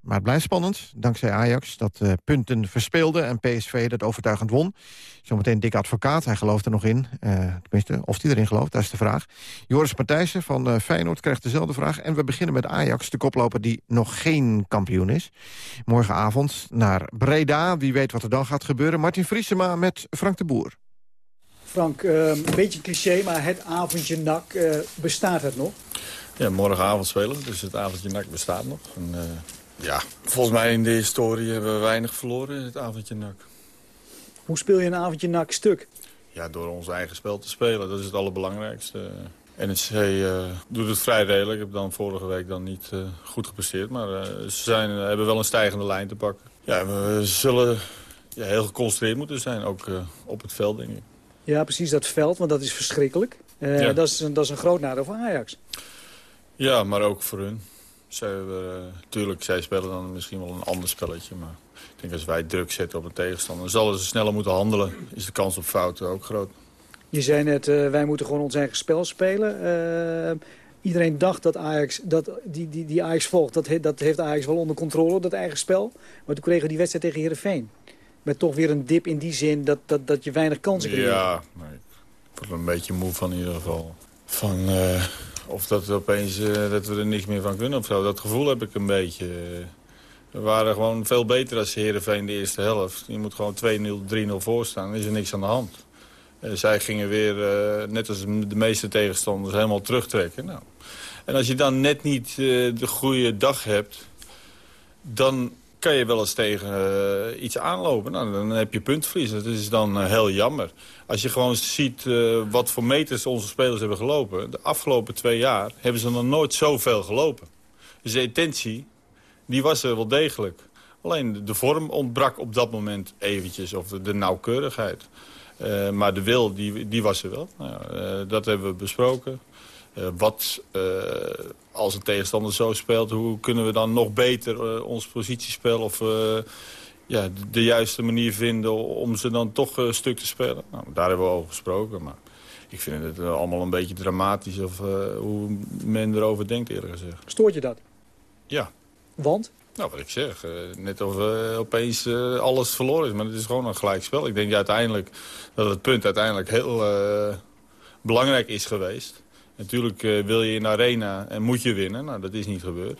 Maar het blijft spannend, dankzij Ajax dat uh, punten verspeelde... en PSV dat overtuigend won. Zometeen Dick Advocaat, hij gelooft er nog in. Uh, tenminste, of hij erin gelooft, dat is de vraag. Joris Partijssen van Feyenoord krijgt dezelfde vraag. En we beginnen met Ajax, de koploper die nog geen kampioen is. Morgenavond naar Breda, wie weet wat er dan gaat gebeuren. Martin Vriesema met Frank de Boer. Frank, een beetje cliché, maar het avondje nak, bestaat het nog? Ja, morgenavond spelen, dus het avondje nak bestaat nog. En, uh, ja, volgens mij in de historie hebben we weinig verloren, het avondje nak. Hoe speel je een avondje nak stuk? Ja, door ons eigen spel te spelen, dat is het allerbelangrijkste. NEC uh, doet het vrij redelijk. Ik heb dan vorige week dan niet uh, goed gepresteerd. Maar uh, ze zijn, hebben wel een stijgende lijn te pakken. Ja, we zullen ja, heel geconcentreerd moeten zijn, ook op het veld, denk ik. Ja, precies dat veld, want dat is verschrikkelijk. Ja. dat, is een, dat is een groot nadeel voor Ajax. Ja, maar ook voor hun. Zij hebben, tuurlijk, zij spelen dan misschien wel een ander spelletje. Maar ik denk als wij druk zetten op een tegenstander... zullen ze sneller moeten handelen. Is de kans op fouten ook groot. Je zei net, uh, wij moeten gewoon ons eigen spel spelen. Uh, iedereen dacht dat Ajax, dat die, die, die Ajax volgt. Dat, he, dat heeft Ajax wel onder controle, dat eigen spel. Maar toen kregen we die wedstrijd tegen Heerenveen. Met toch weer een dip in die zin dat, dat, dat je weinig kansen kreeg. Ja, nee, ik word er een beetje moe van in ieder geval. Van... Uh... Of dat we opeens uh, dat we er niks meer van kunnen of zo. Dat gevoel heb ik een beetje. We waren gewoon veel beter als Heerenveen de eerste helft. Je moet gewoon 2-0, 3-0 voorstaan. Dan is er niks aan de hand. Uh, zij gingen weer, net als de meeste tegenstanders, helemaal terugtrekken. Nou. En als je dan net niet de goede dag hebt... dan kan je wel eens tegen eh, iets aanlopen. Nou, dan heb je puntverlies. Dat is dan eh, heel jammer. Als je gewoon ziet eh, wat voor meters onze spelers hebben gelopen... de afgelopen twee jaar hebben ze nog nooit zoveel gelopen. Dus de intentie, die was er wel degelijk. Alleen de- vorm ontbrak op dat moment eventjes, of de, nauwkeurigheid. Maar de wil, die, die was er wel. Nou dat hebben we besproken. Eh, wat eh, als een tegenstander zo speelt, hoe kunnen we dan nog beter eh, ons positiespel of ja, de, de juiste manier vinden om ze dan toch eh, stuk te spelen. Nou, daar hebben we over gesproken, maar ik vind het allemaal een beetje dramatisch of hoe men erover denkt eerlijk gezegd. Stoort je dat? Ja. Want? Nou, wat ik zeg, net of opeens alles verloren is. Maar het is gewoon een gelijk spel. Ik denk uiteindelijk dat het punt uiteindelijk heel belangrijk is geweest. Natuurlijk eh, wil je in de arena en moet je winnen. Nou, dat is niet gebeurd.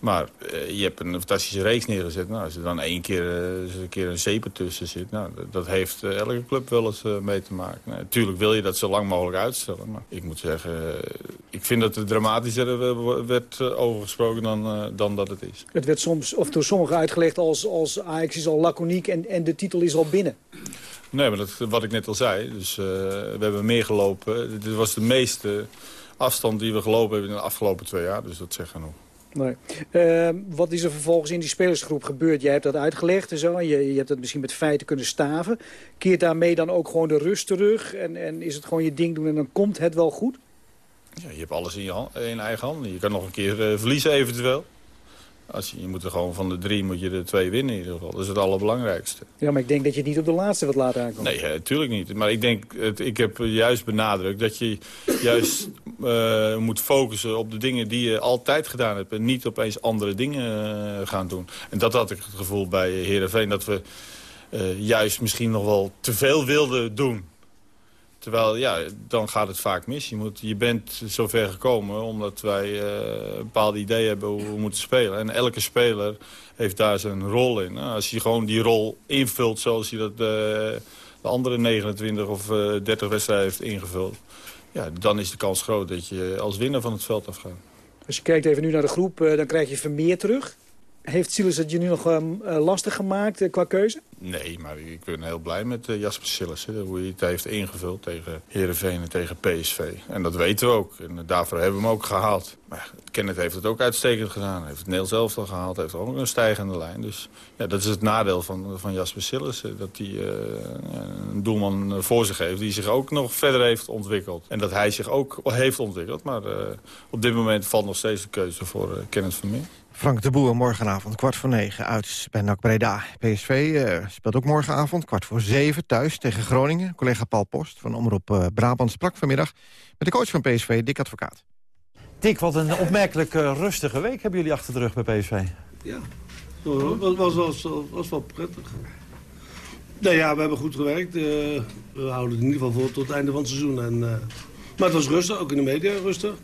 Maar eh, je hebt een fantastische reeks neergezet. Nou, als er dan één keer, eh, er een keer een zeep tussen zit... Nou, dat, heeft elke club wel eens mee te maken. Nou, natuurlijk wil je dat zo lang mogelijk uitstellen. Maar ik moet zeggen, ik vind dat het dramatischer werd overgesproken dan, dan dat het is. Het werd soms, of door sommigen uitgelegd als, als Ajax is al laconiek en, en de titel is al binnen. Nee, maar dat, wat ik net al zei. Dus eh, we hebben meer gelopen. Dit was de meeste afstand die we gelopen hebben in de afgelopen twee jaar. Dus dat zegt genoeg. Nee. Ehm, wat is er vervolgens in die spelersgroep gebeurd? Jij hebt dat uitgelegd en zo. En je, je hebt het misschien met feiten kunnen staven. Keert daarmee dan ook gewoon de rust terug? En, en is het gewoon je ding doen en dan komt het wel goed? Ja, je hebt alles in je hand, in eigen handen. Je kan nog een keer eh, verliezen eventueel. Als je, je moet er gewoon van de drie moet je er twee winnen in ieder geval. Dat is het allerbelangrijkste. Ja, maar ik denk dat je het niet op de laatste wat laten aankomen. Nee, natuurlijk niet. Maar ik denk, het, ik heb juist benadrukt dat je juist eh, moet focussen op de dingen die je altijd gedaan hebt. En niet opeens andere dingen eh, gaan doen. En dat had ik het gevoel bij Heerenveen dat we eh, juist misschien nog wel te veel wilden doen. Terwijl, ja, dan gaat het vaak mis. Je, moet, je bent zover gekomen omdat wij eh, een bepaald idee hebben hoe we moeten spelen. En elke speler heeft daar zijn rol in. Nou, als je gewoon die rol invult zoals hij dat eh, de andere 29 of eh 30 wedstrijden heeft ingevuld... Ja, dan is de kans groot dat je als winnaar van het veld afgaat. Als je kijkt even nu naar de groep, eh, dan krijg je Vermeer terug. Heeft Silas het je nu nog ehm, eh, lastig gemaakt eh, qua keuze? Nee, maar ik ben heel blij met eh, Jasper Sillissen. Hoe hij het heeft ingevuld tegen Heerenveen en tegen PSV. En dat weten we ook. En daarvoor hebben we hem ook gehaald. Maar Kenneth heeft het ook uitstekend gedaan. Hij heeft het Nederlands elftal gehaald. Hij heeft ook een stijgende lijn. Dus ja, dat is het nadeel van, van Jasper Sillissen. Dat hij een doelman voor zich heeft die zich ook nog verder heeft ontwikkeld. En dat hij zich ook heeft ontwikkeld. Maar op dit moment valt nog steeds de keuze voor Kenneth Vermeer. Frank de Boer morgenavond kwart voor negen uit bij NAC Breda. PSV eh, speelt ook morgenavond kwart voor zeven thuis tegen Groningen. Collega Paul Post van Omroep eh, Brabant sprak vanmiddag... met de coach van PSV, Dick Advocaat. Dick, wat een opmerkelijk eh, rustige week hebben jullie achter de rug bij PSV. Ja, dat was, was, was, was wel prettig. Nee, ja, we hebben goed gewerkt. Eh, we houden het in ieder geval voor tot het einde van het seizoen. En, eh, maar het was rustig, ook in de media rustig.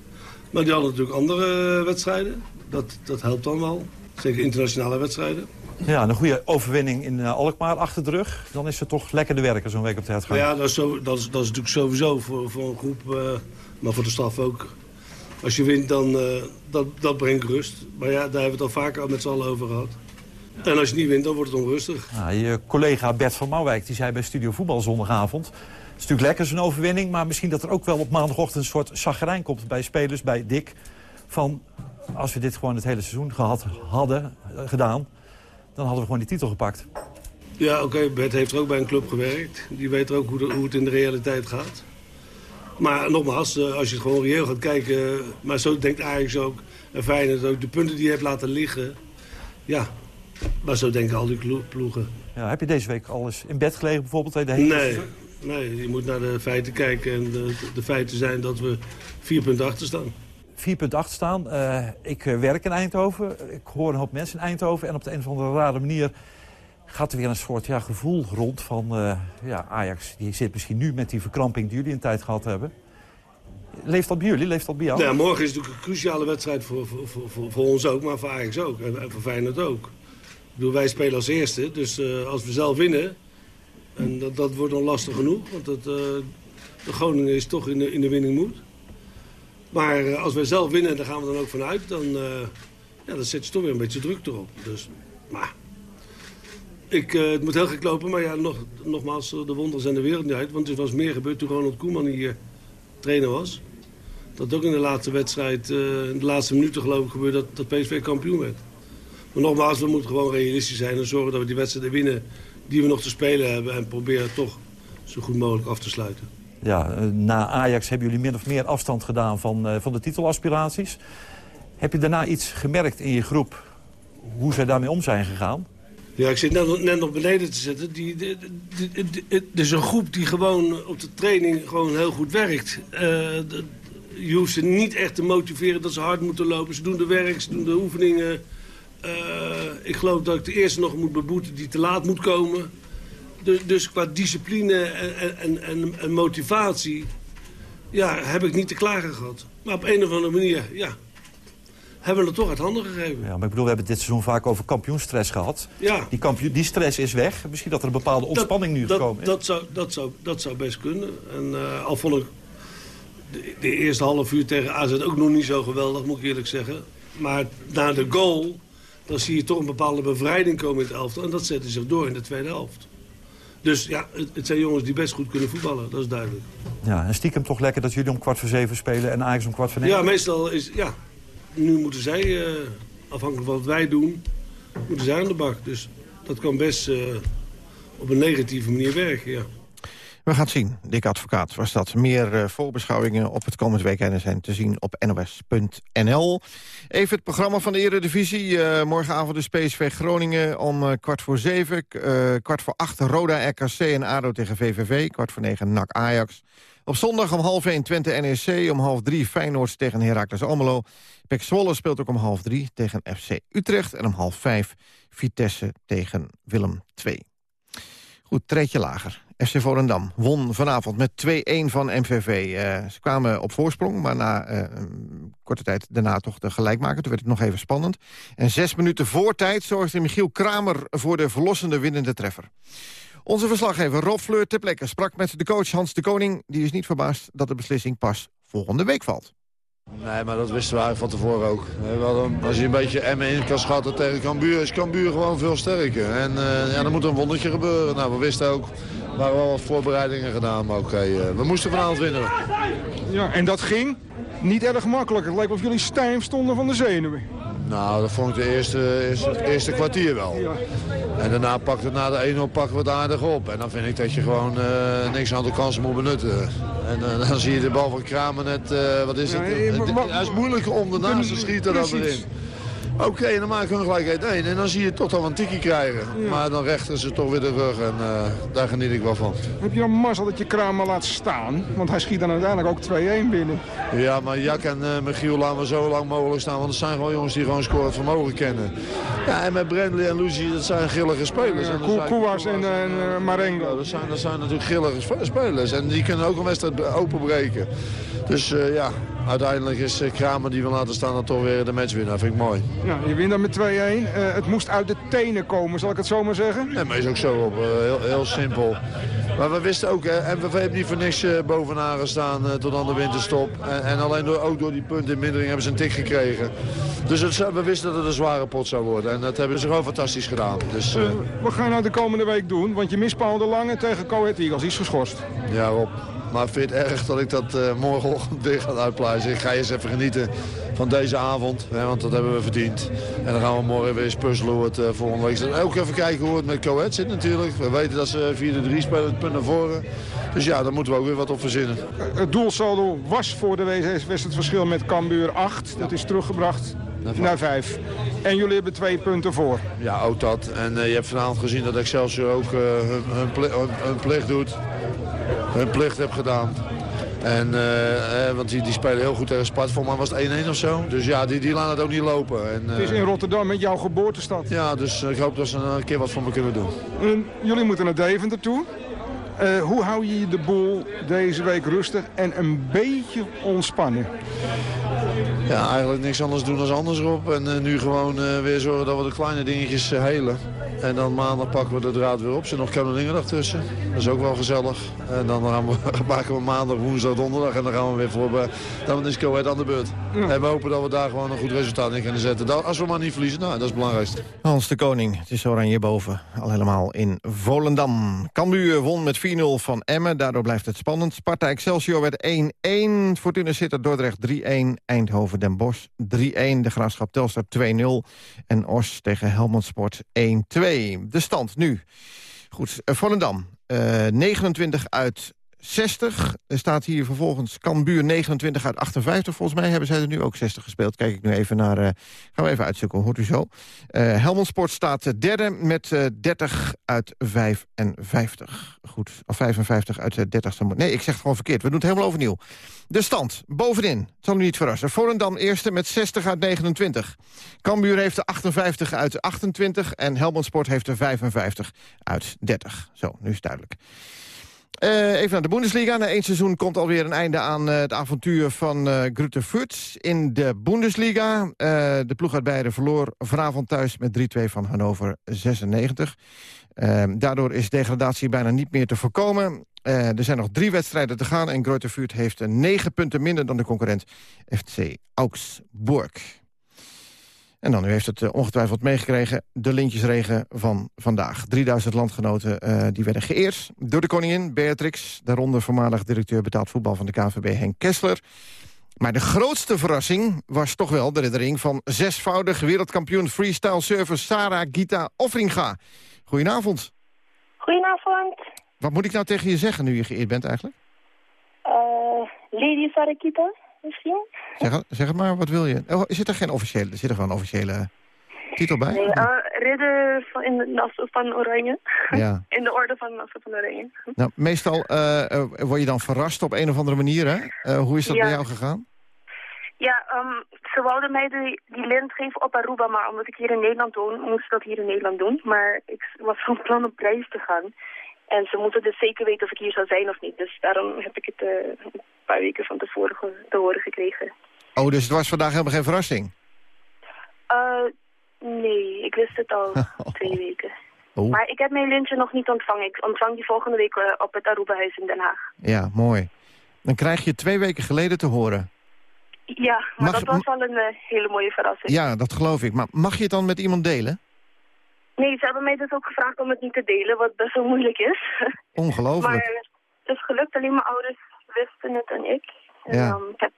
Maar die hadden natuurlijk andere wedstrijden. Dat, dat helpt dan wel. Zeker internationale wedstrijden. Ja, een goede overwinning in eh, Alkmaar achter de rug. Dan is het toch lekker de werken zo'n week op de uitgang. ja, dat is, zo, dat, is, dat is natuurlijk sowieso voor, voor een groep, eh, maar voor de staf ook. Als je wint, dan eh, dat, dat brengt rust. Maar ja, daar hebben we het al vaker met z'n allen over gehad. En als je niet wint, dan wordt het onrustig. Je collega Bert van Mouwijk die zei bij Studio Voetbal zondagavond... het is natuurlijk lekker zo'n overwinning... maar misschien dat er ook wel op maandagochtend een soort chagrijn komt bij spelers, bij Dick... van als we dit gewoon het hele seizoen gehad hadden eh, gedaan... dan hadden we gewoon die titel gepakt. Ja, oké, Bert heeft er ook bij een club gewerkt. Die weet ook hoe, de- hoe het in de realiteit gaat. Maar nogmaals, eh, als je het gewoon reëel gaat kijken... eh, maar zo denkt Ajax ook, en Feyenoord ook... de punten die je hebt laten liggen, ja... maar zo denken al die ploegen. Ja, heb je deze week al eens in bed gelegen bijvoorbeeld? De hele Nee, nee, je moet naar de feiten kijken. En de, de feiten zijn dat we vier punten achter staan. Vier punten achter staan. Eh, ik eh, werk in Eindhoven. Ik hoor een hoop mensen in Eindhoven. En op de een of andere rare manier gaat er weer een soort ja, gevoel rond van... eh, ja, Ajax die zit misschien nu met die verkramping die jullie een tijd gehad hebben. Leeft dat bij jullie? Leeft dat bij jou? Ja, morgen is natuurlijk een cruciale wedstrijd voor, voor, voor, voor, ons ook, maar voor Ajax ook. En, voor Feyenoord ook. Ik bedoel, wij spelen als eerste, dus als we zelf winnen... en dat, dat wordt dan lastig genoeg, want eh, de Groningen is toch in de, in de winning moed. Maar eh, als wij zelf winnen, daar gaan we dan ook vanuit, dan, eh, ja, dan zet je toch weer een beetje druk erop. Dus, maar Ik, eh, het moet heel gek lopen, maar ja, nog, nogmaals, de wonderen zijn de wereld niet uit. Want er was meer gebeurd toen Ronald Koeman hier trainer was. Dat ook in de laatste wedstrijd, in de laatste minuten geloof ik, gebeurde dat, dat PSV kampioen werd. Maar nogmaals, we moeten gewoon realistisch zijn en zorgen dat we die wedstrijden winnen die we nog te spelen hebben. En proberen toch zo goed mogelijk af te sluiten. Ja, eh, na Ajax hebben jullie min of meer afstand gedaan van, eh, van de titelaspiraties. Heb je daarna iets gemerkt in je groep hoe zij daarmee om zijn gegaan? Ja, ik zit net, nog- beneden te zitten. Die, is een groep die gewoon op de training gewoon heel goed werkt. Eh, je hoeft ze niet echt te motiveren dat ze hard moeten lopen. Ze doen de werk, ze doen de oefeningen. Ik geloof dat ik de eerste nog moet beboeten die te laat moet komen. Dus, dus qua discipline en, en, en, en motivatie ja, heb ik niet te klagen gehad. Maar op een of andere manier ja, hebben we het toch uit handen gegeven. Ja, maar ik bedoel, we hebben dit seizoen vaak over kampioenstress gehad. Ja. Die, kampioen, die stress is weg. Misschien dat er een bepaalde ontspanning nu dat, gekomen is. Dat zou, dat, zou, dat zou best kunnen. En eh, al vond ik de, de eerste half uur tegen AZ ook nog niet zo geweldig, moet ik eerlijk zeggen. Maar na de goal, dan zie je toch een bepaalde bevrijding komen in het elftal. En dat zette zich door in de tweede helft. Dus ja, het, het zijn jongens die best goed kunnen voetballen, dat is duidelijk. Ja, en stiekem toch lekker dat jullie om kwart voor zeven spelen en Ajax om kwart voor negen. Ja, meestal is, ja, nu moeten zij, eh, afhankelijk van wat wij doen, moeten zij aan de bak. Dus dat kan best eh, op een negatieve manier werken, ja. We gaan het zien. Dick Advocaat was dat. Meer eh, voorbeschouwingen op het komend weekend zijn te zien op nos.nl. Even het programma van de Eredivisie. Eh, morgenavond is PSV Groningen om eh, kwart voor zeven. Eh, kwart voor acht Roda RKC en ADO tegen VVV. Kwart voor negen NAC Ajax. Op zondag om half 1 Twente NEC. Om half drie Feyenoord tegen Heracles Almelo. Pek Zwolle speelt ook om half drie tegen FC Utrecht. En om half vijf Vitesse tegen Willem II. Goed, treedje lager. FC Volendam won vanavond met 2-1 van MVV. Eh, ze kwamen op voorsprong, maar na eh, een korte tijd daarna toch de gelijkmaker. Toen werd het nog even spannend. En zes minuten voor tijd zorgde Michiel Kramer voor de verlossende winnende treffer. Onze verslaggever Rob Fleur ter plekke sprak met de coach Hans de Koning. Die is niet verbaasd dat de beslissing pas volgende week valt. Nee, maar dat wisten we eigenlijk van tevoren ook. We Als je een beetje Emmen in kan schatten tegen Cambuur, is Cambuur gewoon veel sterker. En eh, ja, dan moet een wondertje gebeuren. Nou, we wisten ook, er waren wel wat voorbereidingen gedaan, maar oké, eh, we moesten vanavond winnen. Ja, en dat ging niet erg makkelijk. Het leek of jullie stijf stonden van de zenuwen. Nou, dat vond ik de eerste, eerste, eerste kwartier wel. En daarna pakt het na de 1-0 pakken we het aardig op. En dan vind ik dat je gewoon eh, niks aan de kansen moet benutten. En eh, dan zie je de bal van Kramer net, eh, wat is het? Ja, Het- maar- is moeilijk om ernaast te schieten dan erin. Oké, dan maken we gelijk 1 En dan zie je toch we een tikkie krijgen. Maar dan rechten ze toch weer de rug en eh, daar geniet ik wel van. Heb je dan mazzel dat je Kramer laat staan? Want hij schiet dan uiteindelijk ook 2-1 binnen. Ja, maar Jak en eh, Michiel laten we zo lang mogelijk staan. Want het zijn gewoon jongens die gewoon scorend vermogen kennen. Ja, en met Brandley en Lucy, dat zijn grillige spelers. Ja, En Koe- Koewas en, en eh, Marengo. Dat zijn, dat zijn natuurlijk grillige spe- spelers. En die kunnen ook een wedstrijd openbreken. Dus ja, uiteindelijk is eh, Kramer die we laten staan dan toch weer de matchwinnaar. Vind ik mooi. Ja, je wint dan met 2-1. Eh, het moest uit de tenen komen, zal ik het zo maar zeggen? Nee, maar is ook zo op. eh, heel, heel simpel. Maar we wisten ook, hè, MVV heeft niet voor niks eh, bovenaan gestaan tot aan de winterstop. En, en alleen door, ook door die punten in mindering hebben ze een tik gekregen. Dus het, we wisten dat het een zware pot zou worden. En dat hebben ze gewoon fantastisch gedaan. Dus wat ga je nou de komende week doen? Want je mist Paul de Lange tegen Coët Eagles. Die is geschorst. ja, Rob. Maar vind het erg dat ik dat eh, morgenochtend weer ga uitpluizen? Ik ga eens even genieten van deze avond. Hè, want dat hebben we verdiend. En dan gaan we morgen weer eens puzzelen hoe het eh, volgende week zit. Ook even kijken hoe het met Coët zit natuurlijk. We weten dat ze 4-3 spelen, het punt naar voren. Dus ja, daar moeten we ook weer wat op verzinnen. Eh, het doelsaldo was voor de WSS het verschil met Cambuur 8. Dat is teruggebracht naar 5. En jullie hebben twee punten voor. Ja, ook dat. En je hebt vanavond gezien dat Excelsior ook hun, hun, pli- hun- hun plicht doet. Hun plicht heeft gedaan. En, eh, eh, want die, die spelen heel goed tegen Sparta. Volgens mij was het 1-1 of zo. Dus ja, die, die laten het ook niet lopen. En, Het is eh, in Rotterdam met jouw geboortestad. ja, dus ik hoop dat ze een keer wat voor me kunnen doen. En jullie moeten naar Deventer toe. Hoe hou je de boel deze week rustig en een beetje ontspannen? Ja, eigenlijk niks anders doen dan anders op. En nu gewoon weer zorgen dat we de kleine dingetjes helen. En dan maandag pakken we de draad weer op. Er zit nog Koninginnedag tussen. Dat is ook wel gezellig. En dan gaan we, maken we maandag, woensdag, donderdag. En dan gaan we weer voor... eh, Dan is Coët aan de beurt. En we hopen dat we daar gewoon een goed resultaat in kunnen zetten. Als we maar niet verliezen, nou, dat is het belangrijkste. Hans de Koning, het is oranje boven, al helemaal in Volendam. Cambuur won met 4-0 van Emmen, daardoor blijft het spannend. Sparta Excelsior werd 1-1, Fortuna Sittard Dordrecht 3-1, Eindhoven Den Bosch 3-1, de Graafschap Telstar 2-0 en Os tegen Helmond Sport 1-2. De stand nu. Goed, eh, Volendam, eh, 29 uit 60. Er staat hier vervolgens Cambuur 29 uit 58. Volgens mij hebben zij er nu ook 60 gespeeld. Kijk ik nu even naar... eh, gaan we even uitzoeken, hoort u zo. Eh Helmond Sport staat eh, derde met eh 30 uit 55. Goed, of 55 uit de 30. Nee, ik zeg het gewoon verkeerd. We doen het helemaal overnieuw. De stand, bovenin. Het zal u niet verrassen. Volendam eerste met 60 uit 29. Cambuur heeft de 58 uit 28. En Helmond Sport heeft de 55 uit 30. Zo, nu is het duidelijk. Eh, even naar de Bundesliga. Na één seizoen komt alweer een einde aan eh, het avontuur van eh Grutte Fürth in de Bundesliga. De ploeg uit Beieren verloor vanavond thuis met 3-2 van Hannover 96. Eh, daardoor is degradatie bijna niet meer te voorkomen. Er zijn nog drie wedstrijden te gaan en Grutte Fürth heeft negen punten minder dan de concurrent FC Augsburg. En dan, u heeft het eh, ongetwijfeld meegekregen, de lintjesregen van vandaag. 3000 landgenoten eh, die werden geëerd door de koningin Beatrix. Daaronder voormalig directeur betaald voetbal van de KNVB Henk Kessler. Maar de grootste verrassing was toch wel de reddering van zesvoudig wereldkampioen freestyle surfer Sarah Gita Offringa. Goedenavond. Goedenavond. Wat moet ik nou tegen je zeggen nu je geëerd bent eigenlijk? Eh, Lady Sarakita, misschien? Zeg, het- zeg maar, wat wil je? Oh, zit er geen officiële, zit er gewoon een officiële titel bij? Nee, eh, ridder van, in de van Oranje. Ja. in de orde van Nassau van Oranje. Nou, meestal eh, eh, word je dan verrast op een of andere manier, hè? Hoe is dat Ja. bij jou gegaan? Ja, ehm, ze wilden mij die, die lint geven op Aruba, maar omdat ik hier in Nederland woon, moest ik dat hier in Nederland doen. Maar ik was van plan op reis te gaan. En ze moeten dus zeker weten of ik hier zou zijn of niet. Dus daarom heb ik het eh, een paar weken van tevoren te horen gekregen. Oh, dus het was vandaag helemaal geen verrassing? Eh, nee, ik wist het al twee weken. Oh. Maar ik heb mijn lintje nog niet ontvangen. Ik ontvang die volgende week eh, op het Aruba-huis in Den Haag. Ja, mooi. Dan krijg je twee weken geleden te horen. Ja, maar Mag- dat was wel een hele mooie verrassing. Ja, dat geloof ik. Maar mag je het dan met iemand delen? Nee, ze hebben mij dus ook gevraagd om het niet te delen, wat best wel moeilijk is. Ongelooflijk. maar het is gelukt, alleen mijn ouders wisten het en ik. En Ja. ik heb,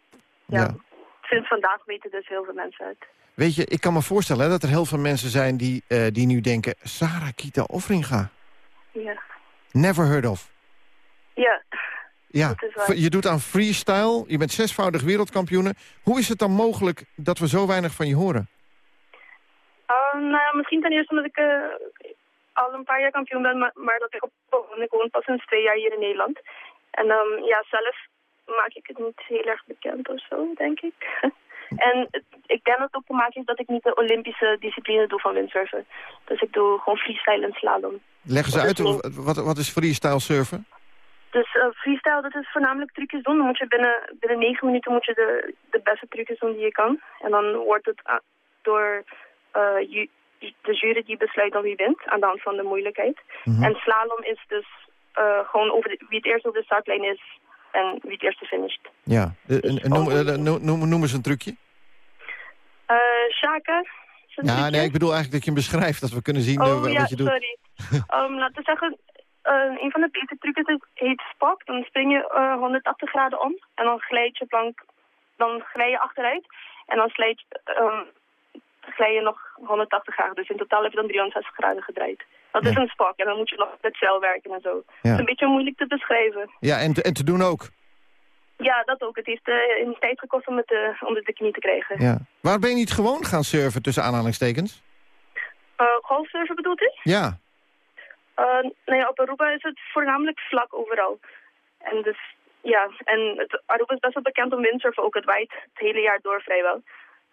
ja, Ja. sinds vandaag weten dus heel veel mensen het. Weet je, ik kan me voorstellen hè, dat er heel veel mensen zijn die, eh, die nu denken... Sarah Kita Offringa, Ja. never heard of. Ja. Ja, je doet aan freestyle, je bent zesvoudig wereldkampioene. Hoe is het dan mogelijk dat we zo weinig van je horen? Nou ja, misschien ten eerste omdat ik eh, al een paar jaar kampioen ben, maar, maar dat ik op woon. Ik woon pas sinds twee jaar hier in Nederland. En ehm, ja, zelf maak ik het niet heel erg bekend of zo, denk ik. en het- ik denk dat het ook te maken heeft dat ik niet de Olympische discipline doe van windsurfen. Dus ik doe gewoon freestyle en slalom. Leggen ze uit, wat, wat is freestyle surfen? Dus eh, freestyle, dat is voornamelijk trucjes doen. Dan moet je binnen, binnen negen minuten moet je de, de beste trucjes doen die je kan. En dan wordt het ah, door ju- de jury die besluit dan wie wint, aan de hand van de moeilijkheid. En slalom is dus eh, gewoon over de- wie het eerst op de startlijn is en wie het eerste finisht. Ja, eh, eh, noem, eh, noem, noem, noem eens een trucje. Eh Shaka? is een Ja, nee, ik bedoel eigenlijk dat je hem beschrijft, dat we kunnen zien eh, Oh wat ja, je doet. sorry. um, laten we zeggen, eh, een van de trucjes is- heet Spock. Dan spring je eh, 180 graden om en dan glijd je plank, dan glij je achteruit en dan slijt, ehm glij je nog 180 graden. Dus in totaal heb je dan 360 graden gedraaid. Dat is een Spock en dan moet je nog met cel werken en zo. Het is een beetje moeilijk te beschrijven. Ja, en, te- en te doen ook. Ja, dat ook. Het heeft eh, een tijd gekost om het, eh, om het de knie te krijgen. Ja. Waar ben je niet gewoon gaan surfen, tussen aanhalingstekens? Eh, golfsurfen bedoelt u? Ja. Uh, nou ja, op Aruba is het voornamelijk vlak overal. En dus, ja, en het, Aruba is best wel bekend om windsurfen ook. Het waait het hele jaar door vrijwel.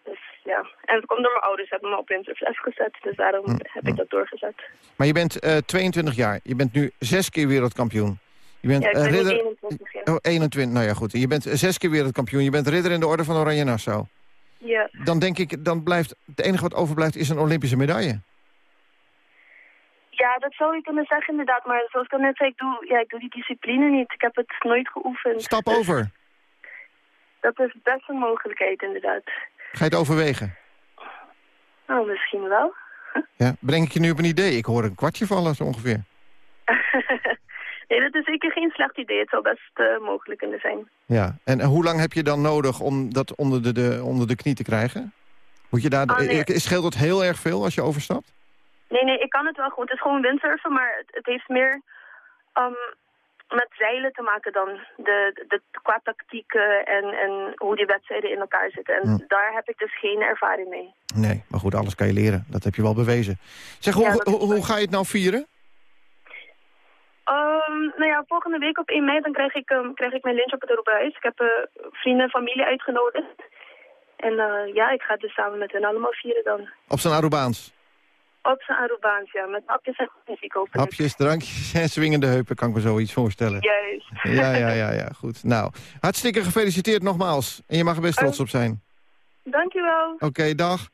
Dus ja, en het komt door mijn ouders, hebben me op windsurfles gezet. Dus daarom Hm, heb ik dat doorgezet. Maar je bent eh 22 jaar. Je bent nu zes keer wereldkampioen. Je bent Ja, ik eh, ben ridder... 21 jaar. Oh, 21, nou ja goed. Je bent zes keer wereldkampioen. Je bent ridder in de orde van Oranje Nassau. Ja. Dan denk ik, dan blijft, het enige wat overblijft is een Olympische medaille. Ja, dat zou ik kunnen zeggen inderdaad. Maar zoals ik al net zei, ik doe, ja, ik doe die discipline niet. Ik heb het nooit geoefend. Stap Dus over. Dat is best een mogelijkheid inderdaad. Ga je het overwegen? Nou, misschien wel. Ja, breng ik je nu op een idee? Ik hoor een kwartje vallen zo ongeveer. nee, dat is zeker geen slecht idee. Het zou best eh, mogelijk kunnen zijn. Ja, en hoe lang heb je dan nodig om dat onder de, de, onder de knie te krijgen? Moet je daar, Oh, nee. Scheelt het heel erg veel als je overstapt? Nee, nee, ik kan het wel goed. Het is gewoon windsurfen, maar het, het heeft meer ehm, met zeilen te maken dan. De, de, qua tactieken en, en hoe die wedstrijden in elkaar zitten. En Hm. daar heb ik dus geen ervaring mee. Nee, maar goed, alles kan je leren. Dat heb je wel bewezen. Zeg, hoe, Ja, hoe, hoe ga je het nou vieren? Ehm, nou ja, volgende week op 1 mei dan krijg ik, ehm, krijg ik mijn lunch op het Europahuis. Ik heb eh, vrienden en familie uitgenodigd. En eh, ja, ik ga het dus samen met hen allemaal vieren dan. Op zijn Arubaans? Op zijn Arubaans, ja. Met hapjes en muziek. Hapjes, drankjes en swingende heupen, kan ik me zoiets voorstellen. Juist. Ja, ja, ja, ja, goed. Nou, hartstikke gefeliciteerd nogmaals. En je mag er best trots op zijn. Dankjewel. Oké, dag.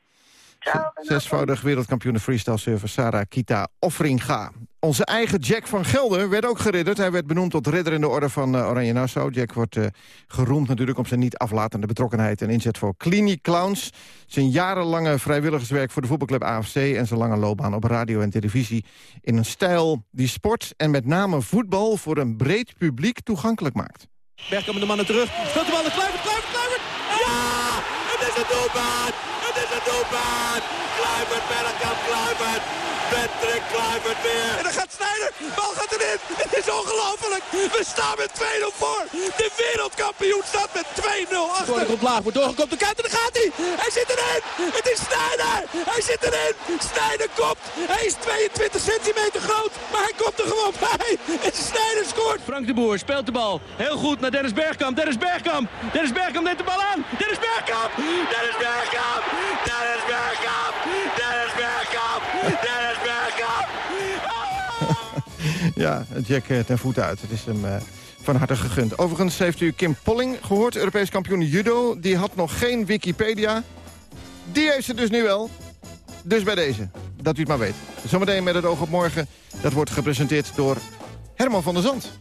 Zesvoudig wereldkampioen freestyle surfer Sarah Kita Offringa. Onze eigen Jack van Gelder werd ook geridderd. Hij werd benoemd tot ridder in de orde van eh, Oranje Nassau. Jack wordt eh, geroemd natuurlijk om zijn niet aflatende betrokkenheid... en inzet voor Clinic Clowns. Zijn jarenlange vrijwilligerswerk voor de voetbalclub AFC... en zijn lange loopbaan op radio en televisie... in een stijl die sport en met name voetbal... voor een breed publiek toegankelijk maakt. Bergkamp met de mannen terug. Speelt de bal naar Kluivert, Kluivert, Kluivert. Ja! Het is een doelpunt! Het is een doelpunt! Kluivert, Bergkamp, Kluivert. Patrick Kluivert weer. En dan gaat Snijder. Bal gaat erin. Het is ongelooflijk. We staan met 2-0 voor. De wereldkampioen staat met 2-0 achter. Door komt laag, wordt doorgekomen. De kant en daar gaat hij. Hij zit erin. Het is Snijder. Hij zit erin. Snijder komt. Hij is 22 centimeter groot. Maar hij komt er gewoon bij. En Snijder scoort. Frank de Boer speelt de bal. Heel goed naar Dennis Bergkamp. Dennis Bergkamp. Dennis Bergkamp neemt de bal aan. Dennis Bergkamp. Dennis Bergkamp. Dennis Bergkamp. Ja, Jack eh, ten voeten uit. Het is hem eh, van harte gegund. Overigens heeft u Kim Polling gehoord, Europees kampioen judo. Die had nog geen Wikipedia. Die heeft ze dus nu wel. Dus bij deze, dat u het maar weet. Zometeen met het oog op morgen. Dat wordt gepresenteerd door Herman van der Zand.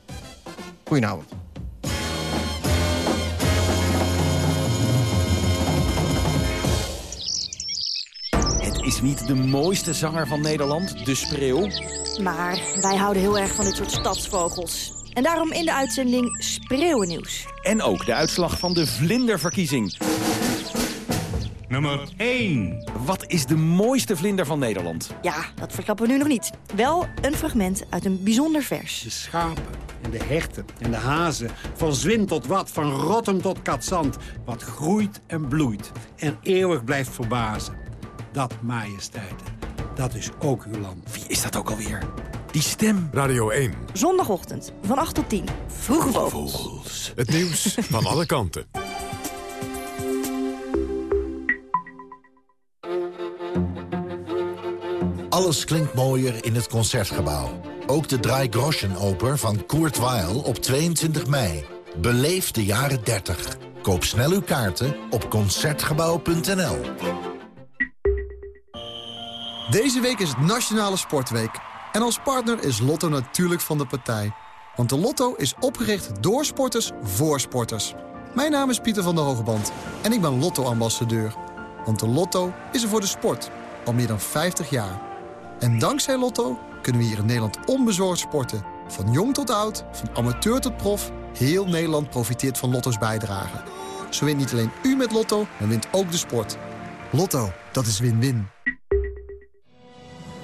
Goedenavond. Is niet de mooiste zanger van Nederland, de spreeuw. Maar wij houden heel erg van dit soort stadsvogels. En daarom in de uitzending Spreeuwennieuws. En ook de uitslag van de vlinderverkiezing. Nummer 1. Wat is de mooiste vlinder van Nederland? Ja, dat verklappen we nu nog niet. Wel een fragment uit een bijzonder vers. De schapen en de herten en de hazen. Van Zwin tot Wat, van Rotterdam tot Katzand. Wat groeit en bloeit en eeuwig blijft verbazen. Dat, majesteiten, dat is ook uw land. Wie is dat ook alweer? Die stem. Radio 1. Zondagochtend van 8 tot 10. Vroege vogels. Het nieuws van alle kanten. Alles klinkt mooier in het Concertgebouw. Ook de Drei Groschen Oper van Kurt Weill op 22 mei. Beleef de jaren 30. Koop snel uw kaarten op Concertgebouw.nl. Deze week is het Nationale Sportweek. En als partner is Lotto natuurlijk van de partij. Want de Lotto is opgericht door sporters voor sporters. Mijn naam is Pieter van der Hogeband en ik ben Lotto-ambassadeur. Want de Lotto is er voor de sport, al meer dan 50 jaar. En dankzij Lotto kunnen we hier in Nederland onbezorgd sporten. Van jong tot oud, van amateur tot prof, heel Nederland profiteert van Lotto's bijdrage. Zo wint niet alleen u met Lotto, maar wint ook de sport. Lotto, dat is win-win.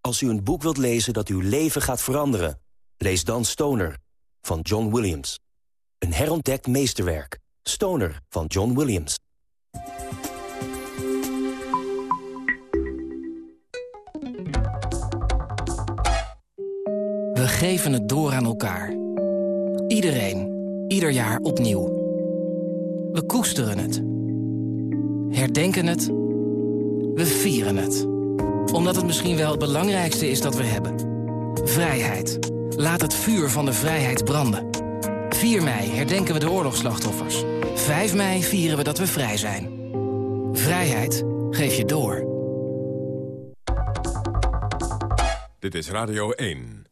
Als u een boek wilt lezen dat uw leven gaat veranderen... lees dan Stoner van John Williams. Een herontdekt meesterwerk. Stoner van John Williams. geven het door aan elkaar. Iedereen, ieder jaar opnieuw. We koesteren het. Herdenken het. We vieren het. Omdat het misschien wel het belangrijkste is dat we hebben. Vrijheid. Laat het vuur van de vrijheid branden. 4 mei herdenken we de oorlogsslachtoffers. 5 mei vieren we dat we vrij zijn. Vrijheid geef je door. Dit is Radio 1.